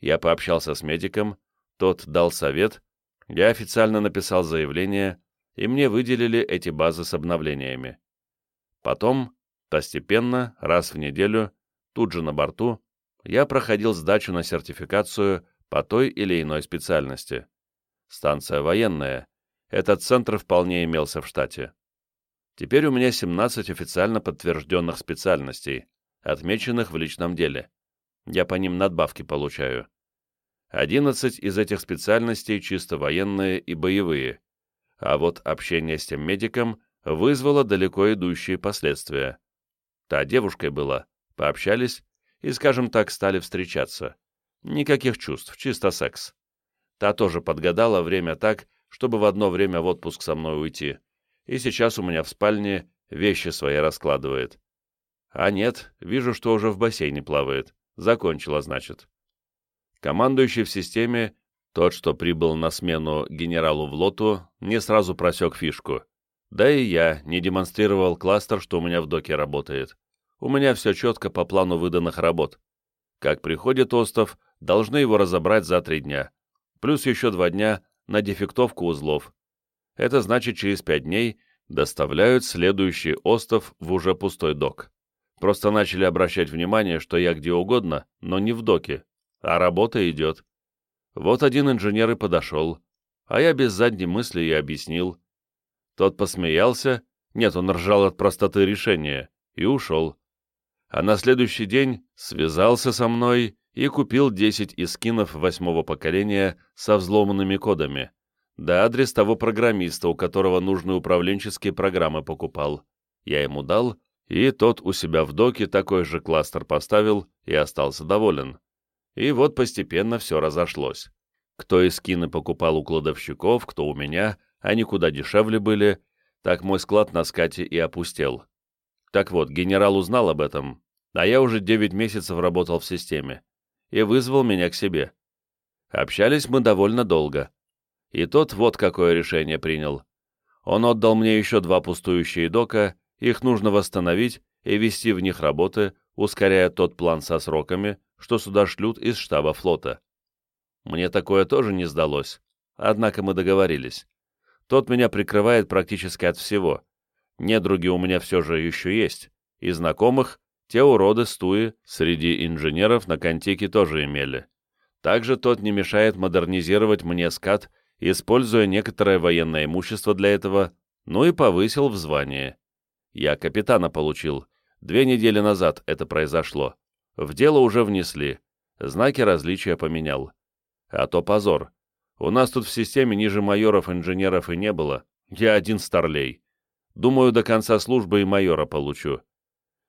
Я пообщался с медиком, тот дал совет, я официально написал заявление, и мне выделили эти базы с обновлениями. Потом, постепенно, раз в неделю, тут же на борту, я проходил сдачу на сертификацию по той или иной специальности. Станция военная. Этот центр вполне имелся в штате. Теперь у меня 17 официально подтвержденных специальностей, отмеченных в личном деле. Я по ним надбавки получаю. 11 из этих специальностей чисто военные и боевые, а вот общение с тем медиком вызвало далеко идущие последствия. Та девушкой была, пообщались и, скажем так, стали встречаться. Никаких чувств, чисто секс. Та тоже подгадала время так, чтобы в одно время в отпуск со мной уйти. И сейчас у меня в спальне вещи свои раскладывает. А нет, вижу, что уже в бассейне плавает. Закончила, значит. Командующий в системе, тот, что прибыл на смену генералу в лоту, не сразу просек фишку. Да и я не демонстрировал кластер, что у меня в доке работает. У меня все четко по плану выданных работ. Как приходит остов, должны его разобрать за три дня плюс еще два дня на дефектовку узлов. Это значит, через пять дней доставляют следующий остов в уже пустой док. Просто начали обращать внимание, что я где угодно, но не в доке, а работа идет. Вот один инженер и подошел, а я без задней мысли и объяснил. Тот посмеялся, нет, он ржал от простоты решения, и ушел. А на следующий день связался со мной и купил 10 искинов восьмого поколения со взломанными кодами, да адрес того программиста, у которого нужные управленческие программы покупал. Я ему дал, и тот у себя в доке такой же кластер поставил и остался доволен. И вот постепенно все разошлось. Кто искины покупал у кладовщиков, кто у меня, они куда дешевле были, так мой склад на скате и опустел. Так вот, генерал узнал об этом, а я уже 9 месяцев работал в системе и вызвал меня к себе. Общались мы довольно долго. И тот вот какое решение принял. Он отдал мне еще два пустующие дока, их нужно восстановить и вести в них работы, ускоряя тот план со сроками, что сюда шлют из штаба флота. Мне такое тоже не сдалось, однако мы договорились. Тот меня прикрывает практически от всего. Недруги у меня все же еще есть, и знакомых, те уроды стуи среди инженеров на Контике тоже имели. Также тот не мешает модернизировать мне скат, используя некоторое военное имущество для этого, ну и повысил в звании. Я капитана получил. Две недели назад это произошло. В дело уже внесли. Знаки различия поменял. А то позор. У нас тут в системе ниже майоров-инженеров и не было. Я один старлей. Думаю, до конца службы и майора получу.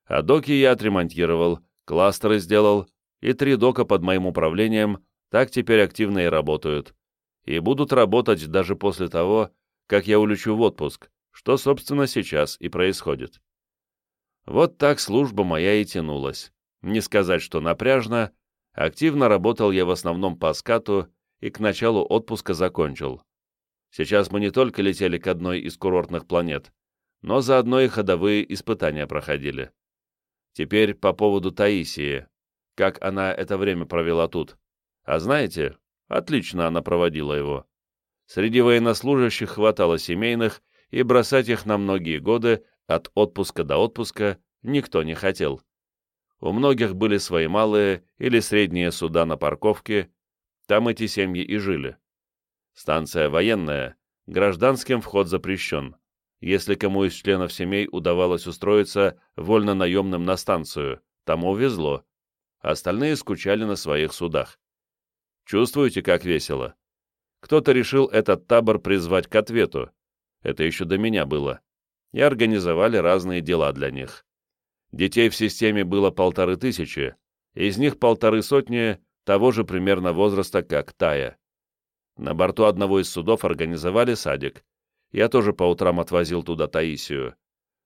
А доки я отремонтировал, кластеры сделал, и три дока под моим управлением так теперь активно и работают. И будут работать даже после того, как я улечу в отпуск, что, собственно, сейчас и происходит. Вот так служба моя и тянулась. Не сказать, что напряжно, активно работал я в основном по скату и к началу отпуска закончил. Сейчас мы не только летели к одной из курортных планет, но заодно и ходовые испытания проходили. Теперь по поводу Таисии. Как она это время провела тут. А знаете, отлично она проводила его. Среди военнослужащих хватало семейных, и бросать их на многие годы, от отпуска до отпуска, никто не хотел. У многих были свои малые или средние суда на парковке, там эти семьи и жили. Станция военная, гражданским вход запрещен если кому из членов семей удавалось устроиться вольно-наемным на станцию, тому везло. Остальные скучали на своих судах. Чувствуете, как весело? кто-то решил этот табор призвать к ответу. Это еще до меня было. И организовали разные дела для них. Детей в системе было полторы тысячи, из них полторы сотни того же примерно возраста, как Тая. На борту одного из судов организовали садик. Я тоже по утрам отвозил туда Таисию,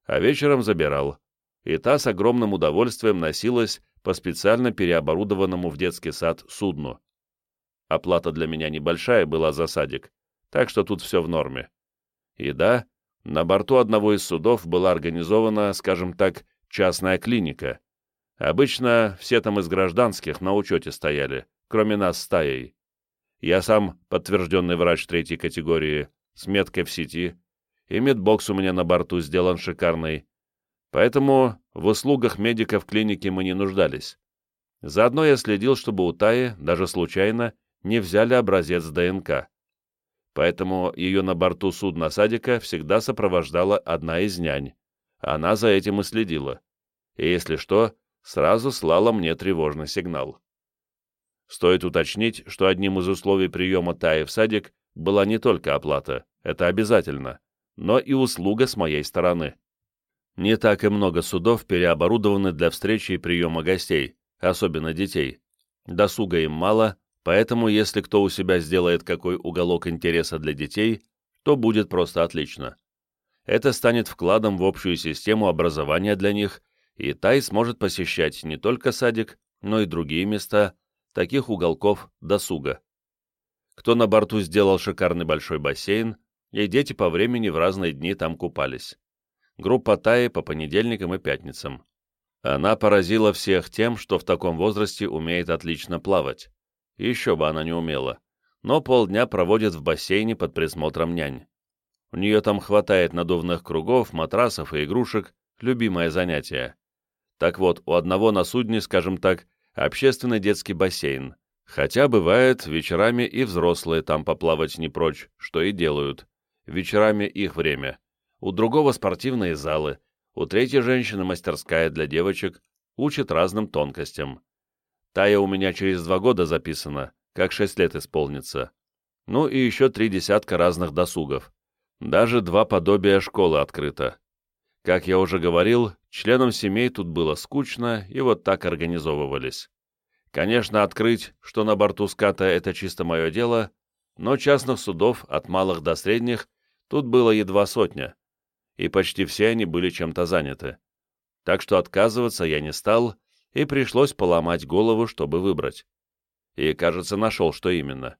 а вечером забирал. И та с огромным удовольствием носилась по специально переоборудованному в детский сад судну. Оплата для меня небольшая была за садик, так что тут все в норме. И да, на борту одного из судов была организована, скажем так, частная клиника. Обычно все там из гражданских на учете стояли, кроме нас с Таей. Я сам подтвержденный врач третьей категории, с меткой в сети, и медбокс у меня на борту сделан шикарный, поэтому в услугах медиков клиники мы не нуждались. Заодно я следил, чтобы у Таи, даже случайно, не взяли образец ДНК. Поэтому ее на борту судна садика всегда сопровождала одна из нянь. Она за этим и следила. И если что, сразу слала мне тревожный сигнал. Стоит уточнить, что одним из условий приема Таи в садик была не только оплата, это обязательно, но и услуга с моей стороны. Не так и много судов переоборудованы для встречи и приема гостей, особенно детей. Досуга им мало, поэтому если кто у себя сделает какой уголок интереса для детей, то будет просто отлично. Это станет вкладом в общую систему образования для них, и Тай сможет посещать не только садик, но и другие места, таких уголков досуга. Кто на борту сделал шикарный большой бассейн, и дети по времени в разные дни там купались. Группа Таи по понедельникам и пятницам. Она поразила всех тем, что в таком возрасте умеет отлично плавать. Еще бы она не умела. Но полдня проводит в бассейне под присмотром нянь. У нее там хватает надувных кругов, матрасов и игрушек, любимое занятие. Так вот, у одного на судне, скажем так, общественный детский бассейн. Хотя бывает, вечерами и взрослые там поплавать не прочь, что и делают. Вечерами их время. У другого спортивные залы, у третьей женщины мастерская для девочек, учат разным тонкостям. Тая у меня через два года записана, как шесть лет исполнится. Ну и еще три десятка разных досугов. Даже два подобия школы открыто. Как я уже говорил, членам семей тут было скучно, и вот так организовывались. Конечно, открыть, что на борту ската это чисто мое дело, но частных судов, от малых до средних, тут было едва сотня, и почти все они были чем-то заняты. Так что отказываться я не стал, и пришлось поломать голову, чтобы выбрать. И, кажется, нашел, что именно.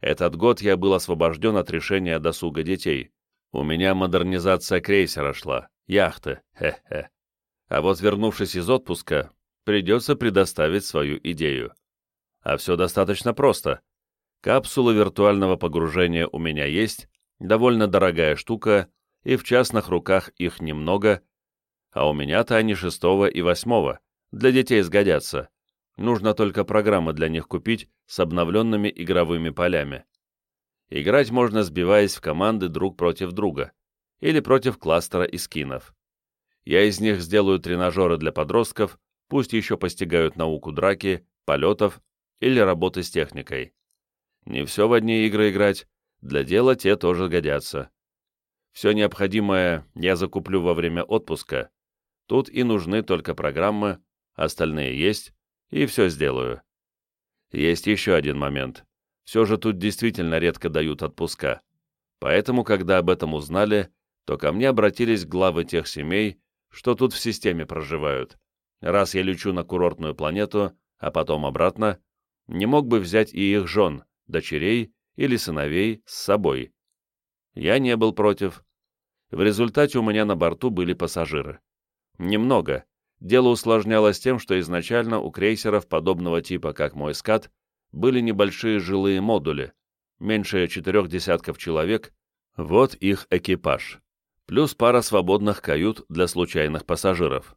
Этот год я был освобожден от решения досуга детей. У меня модернизация крейсера шла, яхты, хе-хе. А вот вернувшись из отпуска, придется предоставить свою идею. А все достаточно просто. Капсулы виртуального погружения у меня есть, довольно дорогая штука, и в частных руках их немного, а у меня-то они шестого и восьмого, для детей сгодятся. Нужно только программы для них купить с обновленными игровыми полями. Играть можно, сбиваясь в команды друг против друга или против кластера и скинов. Я из них сделаю тренажеры для подростков, пусть еще постигают науку драки, полетов или работы с техникой. Не все в одни игры играть, для дела те тоже годятся. Все необходимое я закуплю во время отпуска. Тут и нужны только программы, остальные есть, и все сделаю. Есть еще один момент. Все же тут действительно редко дают отпуска. Поэтому, когда об этом узнали, то ко мне обратились главы тех семей, что тут в системе проживают. Раз я лечу на курортную планету, а потом обратно, не мог бы взять и их жен, дочерей или сыновей с собой. Я не был против. В результате у меня на борту были пассажиры. Немного, Дело усложнялось тем, что изначально у крейсеров подобного типа, как мой скат, были небольшие жилые модули, меньше четырех десятков человек, вот их экипаж, плюс пара свободных кают для случайных пассажиров.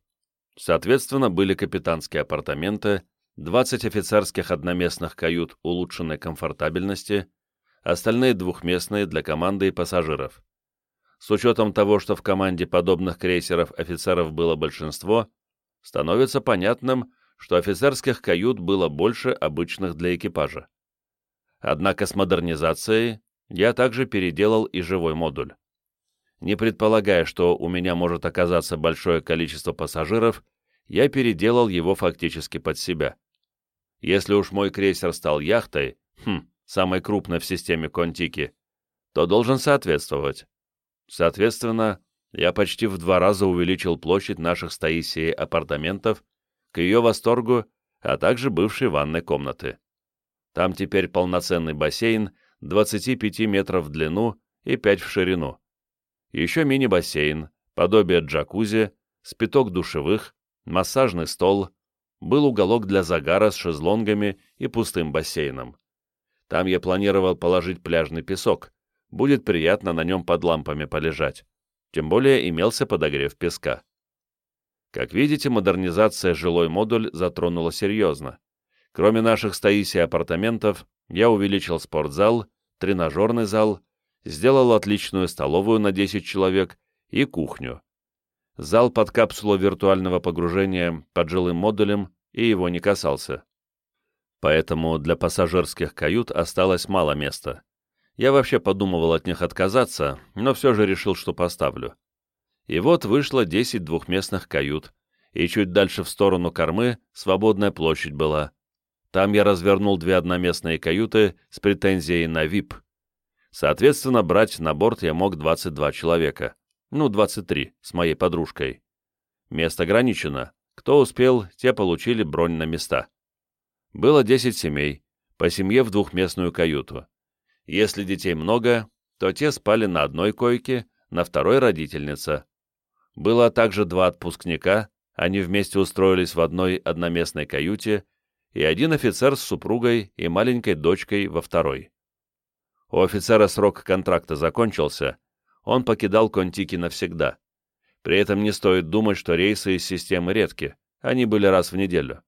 Соответственно, были капитанские апартаменты, 20 офицерских одноместных кают улучшенной комфортабельности, остальные двухместные для команды и пассажиров. С учетом того, что в команде подобных крейсеров офицеров было большинство, становится понятным, что офицерских кают было больше обычных для экипажа. Однако с модернизацией я также переделал и живой модуль. Не предполагая, что у меня может оказаться большое количество пассажиров, я переделал его фактически под себя. Если уж мой крейсер стал яхтой, хм, самой крупной в системе Контики, то должен соответствовать. Соответственно, я почти в два раза увеличил площадь наших с Таисией апартаментов к ее восторгу, а также бывшей ванной комнаты. Там теперь полноценный бассейн 25 метров в длину и 5 в ширину. Еще мини-бассейн, подобие джакузи, спиток душевых, массажный стол, был уголок для загара с шезлонгами и пустым бассейном. Там я планировал положить пляжный песок, будет приятно на нем под лампами полежать. Тем более имелся подогрев песка. Как видите, модернизация жилой модуль затронула серьезно. Кроме наших с Таисией апартаментов, я увеличил спортзал, тренажерный зал, сделал отличную столовую на 10 человек и кухню. Зал под капсулу виртуального погружения под жилым модулем и его не касался. Поэтому для пассажирских кают осталось мало места. Я вообще подумывал от них отказаться, но все же решил, что поставлю. И вот вышло 10 двухместных кают, и чуть дальше в сторону кормы свободная площадь была. Там я развернул две одноместные каюты с претензией на VIP. Соответственно, брать на борт я мог 22 человека. Ну, 23, с моей подружкой. Место ограничено. Кто успел, те получили бронь на места. Было 10 семей, по семье в двухместную каюту. Если детей много, то те спали на одной койке, на второй родительница. Было также два отпускника, они вместе устроились в одной одноместной каюте и один офицер с супругой и маленькой дочкой во второй. У офицера срок контракта закончился, он покидал Контики навсегда. При этом не стоит думать, что рейсы из системы редки, они были раз в неделю.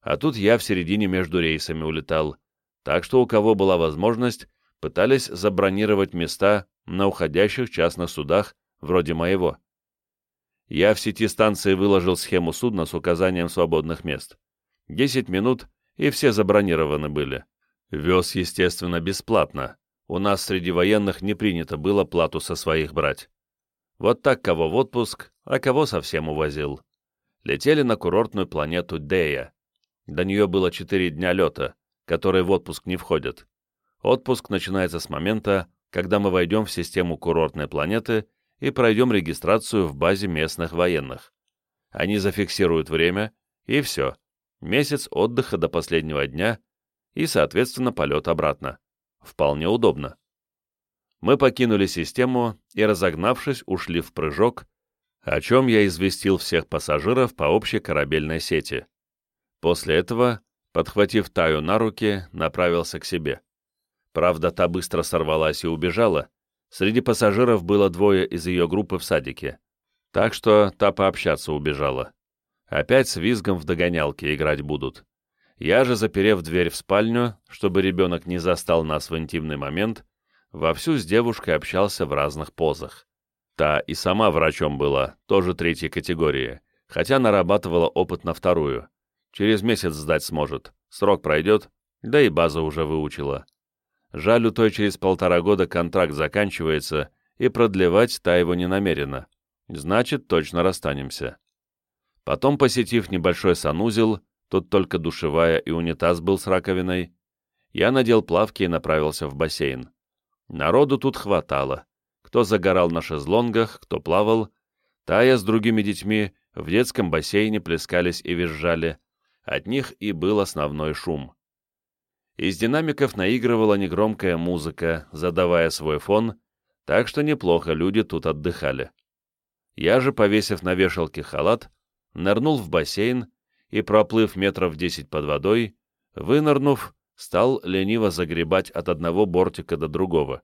А тут я в середине между рейсами улетал, так что у кого была возможность, пытались забронировать места на уходящих частных судах, вроде моего. Я в сети станции выложил схему судна с указанием свободных мест. 10 минут, и все забронированы были. Вез, естественно, бесплатно. У нас среди военных не принято было плату со своих брать. Вот так кого в отпуск, а кого совсем увозил. Летели на курортную планету Дея. До нее было 4 дня лета, которые в отпуск не входят. Отпуск начинается с момента, когда мы войдем в систему курортной планеты и пройдем регистрацию в базе местных военных. Они зафиксируют время, и все месяц отдыха до последнего дня и, соответственно, полет обратно. Вполне удобно. Мы покинули систему и, разогнавшись, ушли в прыжок, о чем я известил всех пассажиров по общей корабельной сети. После этого, подхватив Таю на руки, направился к себе. Правда, та быстро сорвалась и убежала. Среди пассажиров было двое из ее группы в садике. Так что та пообщаться убежала. Опять с визгом в догонялки играть будут. Я же, заперев дверь в спальню, чтобы ребенок не застал нас в интимный момент, вовсю с девушкой общался в разных позах. Та и сама врачом была, тоже третьей категории, хотя нарабатывала опыт на вторую. Через месяц сдать сможет, срок пройдет, да и база уже выучила. Жаль, у той через полтора года контракт заканчивается, и продлевать та его не намерена. Значит, точно расстанемся. Потом, посетив небольшой санузел, тут только душевая и унитаз был с раковиной, я надел плавки и направился в бассейн. Народу тут хватало. Кто загорал на шезлонгах, кто плавал. Тая с другими детьми в детском бассейне плескались и визжали. От них и был основной шум. Из динамиков наигрывала негромкая музыка, задавая свой фон, так что неплохо люди тут отдыхали. Я же, повесив на вешалке халат, нырнул в бассейн и, проплыв метров десять под водой, вынырнув, стал лениво загребать от одного бортика до другого.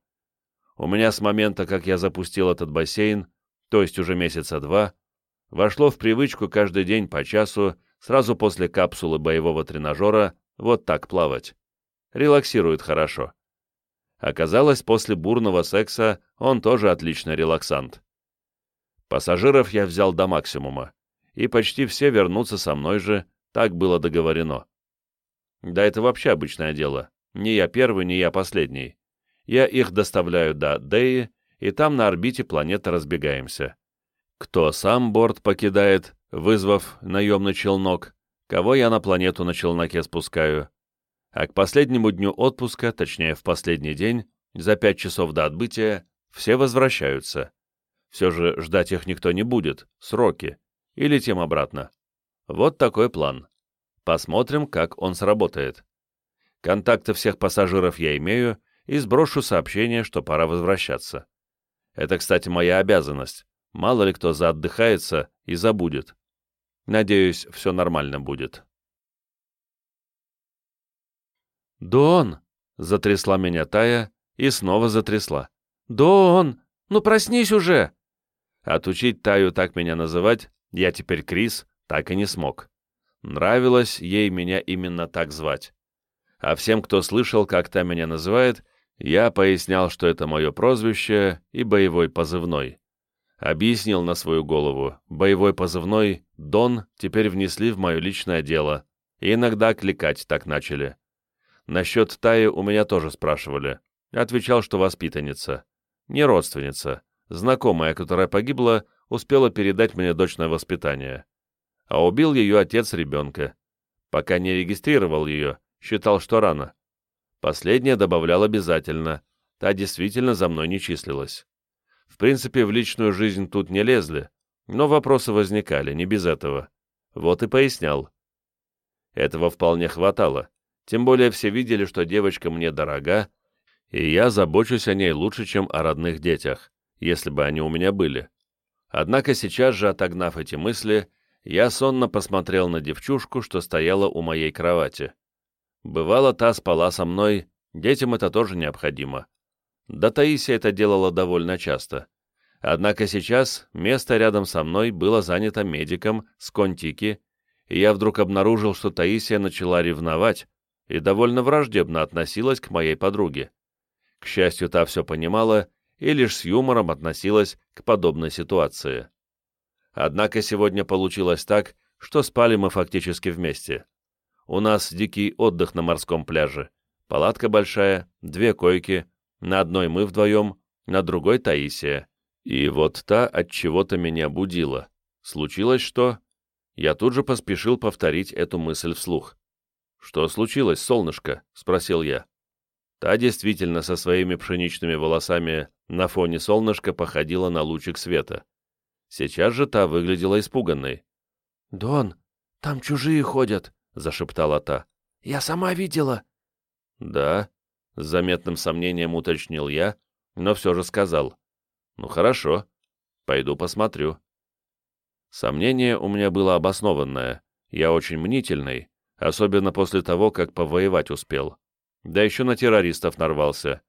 У меня с момента, как я запустил этот бассейн, то есть уже месяца два, вошло в привычку каждый день по часу, сразу после капсулы боевого тренажера, вот так плавать. Релаксирует хорошо. Оказалось, после бурного секса он тоже отличный релаксант. Пассажиров я взял до максимума и почти все вернутся со мной же, так было договорено. Да это вообще обычное дело, не я первый, не я последний. Я их доставляю до Деи, и там на орбите планеты разбегаемся. Кто сам борт покидает, вызвав наемный челнок, кого я на планету на челноке спускаю. А к последнему дню отпуска, точнее в последний день, за пять часов до отбытия, все возвращаются. Все же ждать их никто не будет, сроки, и летим обратно. Вот такой план. Посмотрим, как он сработает. Контакты всех пассажиров я имею и сброшу сообщение, что пора возвращаться. Это, кстати, моя обязанность. Мало ли кто заотдыхается и забудет. Надеюсь, все нормально будет. «Дон!» — затрясла меня Тая и снова затрясла. «Дон! Ну проснись уже!» Отучить Таю так меня называть, я теперь Крис, так и не смог. Нравилось ей меня именно так звать. А всем, кто слышал, как та меня называет, я пояснял, что это мое прозвище и боевой позывной. Объяснил на свою голову, боевой позывной «Дон» теперь внесли в мое личное дело, и иногда кликать так начали. Насчет Таи у меня тоже спрашивали. Отвечал, что воспитанница. Не родственница. Знакомая, которая погибла, успела передать мне дочное воспитание. А убил ее отец ребенка. Пока не регистрировал ее, считал, что рано. Последнее добавлял обязательно. Та действительно за мной не числилась. В принципе, в личную жизнь тут не лезли, но вопросы возникали, не без этого. Вот и пояснял. Этого вполне хватало. Тем более все видели, что девочка мне дорога, и я забочусь о ней лучше, чем о родных детях, если бы они у меня были. Однако сейчас же, отогнав эти мысли, я сонно посмотрел на девчушку, что стояла у моей кровати. Бывало, та спала со мной, детям это тоже необходимо. Да Таисия это делала довольно часто. Однако сейчас место рядом со мной было занято медиком с Контики, и я вдруг обнаружил, что Таисия начала ревновать и довольно враждебно относилась к моей подруге. К счастью, та все понимала и лишь с юмором относилась к подобной ситуации. Однако сегодня получилось так, что спали мы фактически вместе. У нас дикий отдых на морском пляже. Палатка большая, две койки, на одной мы вдвоем, на другой Таисия. И вот та от чего-то меня будила. Случилось что? Я тут же поспешил повторить эту мысль вслух. «Что случилось, солнышко?» — спросил я. Та действительно со своими пшеничными волосами на фоне солнышка походила на лучик света. Сейчас же та выглядела испуганной. «Дон, там чужие ходят», — зашептала та. «Я сама видела». «Да», — с заметным сомнением уточнил я, но все же сказал. «Ну хорошо, пойду посмотрю». Сомнение у меня было обоснованное, я очень мнительный, особенно после того, как повоевать успел. Да еще на террористов нарвался,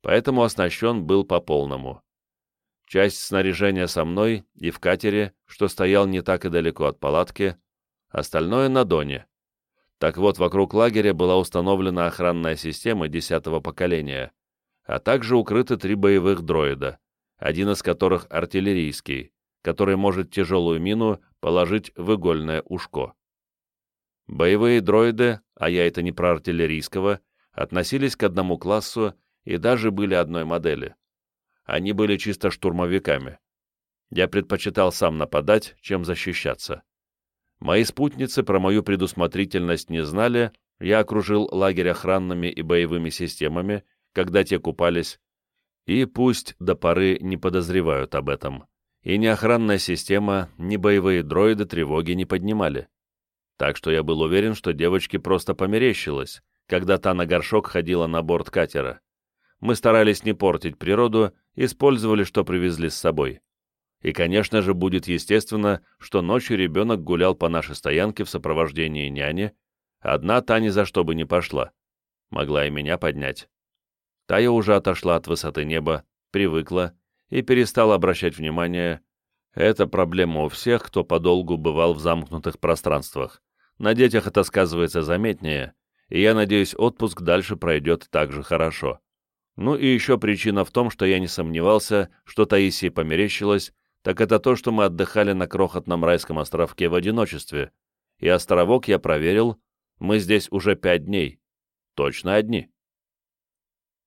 поэтому оснащен был по полному. Часть снаряжения со мной и в катере, что стоял не так и далеко от палатки, остальное на Доне. Так вот, вокруг лагеря была установлена охранная система десятого поколения, а также укрыты три боевых дроида, один из которых артиллерийский, который может тяжелую мину положить в игольное ушко. Боевые дроиды, а я это не про артиллерийского, относились к одному классу и даже были одной модели. Они были чисто штурмовиками. Я предпочитал сам нападать, чем защищаться. Мои спутницы про мою предусмотрительность не знали, я окружил лагерь охранными и боевыми системами, когда те купались, и пусть до поры не подозревают об этом. И ни охранная система, ни боевые дроиды тревоги не поднимали. Так что я был уверен, что девочке просто померещилось, когда та на горшок ходила на борт катера. Мы старались не портить природу, использовали, что привезли с собой. И, конечно же, будет естественно, что ночью ребенок гулял по нашей стоянке в сопровождении няни, одна та ни за что бы не пошла. Могла и меня поднять. Тая уже отошла от высоты неба, привыкла и перестала обращать внимание. Это проблема у всех, кто подолгу бывал в замкнутых пространствах. На детях это сказывается заметнее, и я надеюсь, отпуск дальше пройдет так же хорошо. Ну и еще причина в том, что я не сомневался, что Таисии померещилось, так это то, что мы отдыхали на крохотном райском островке в одиночестве. И островок я проверил, мы здесь уже пять дней. Точно одни.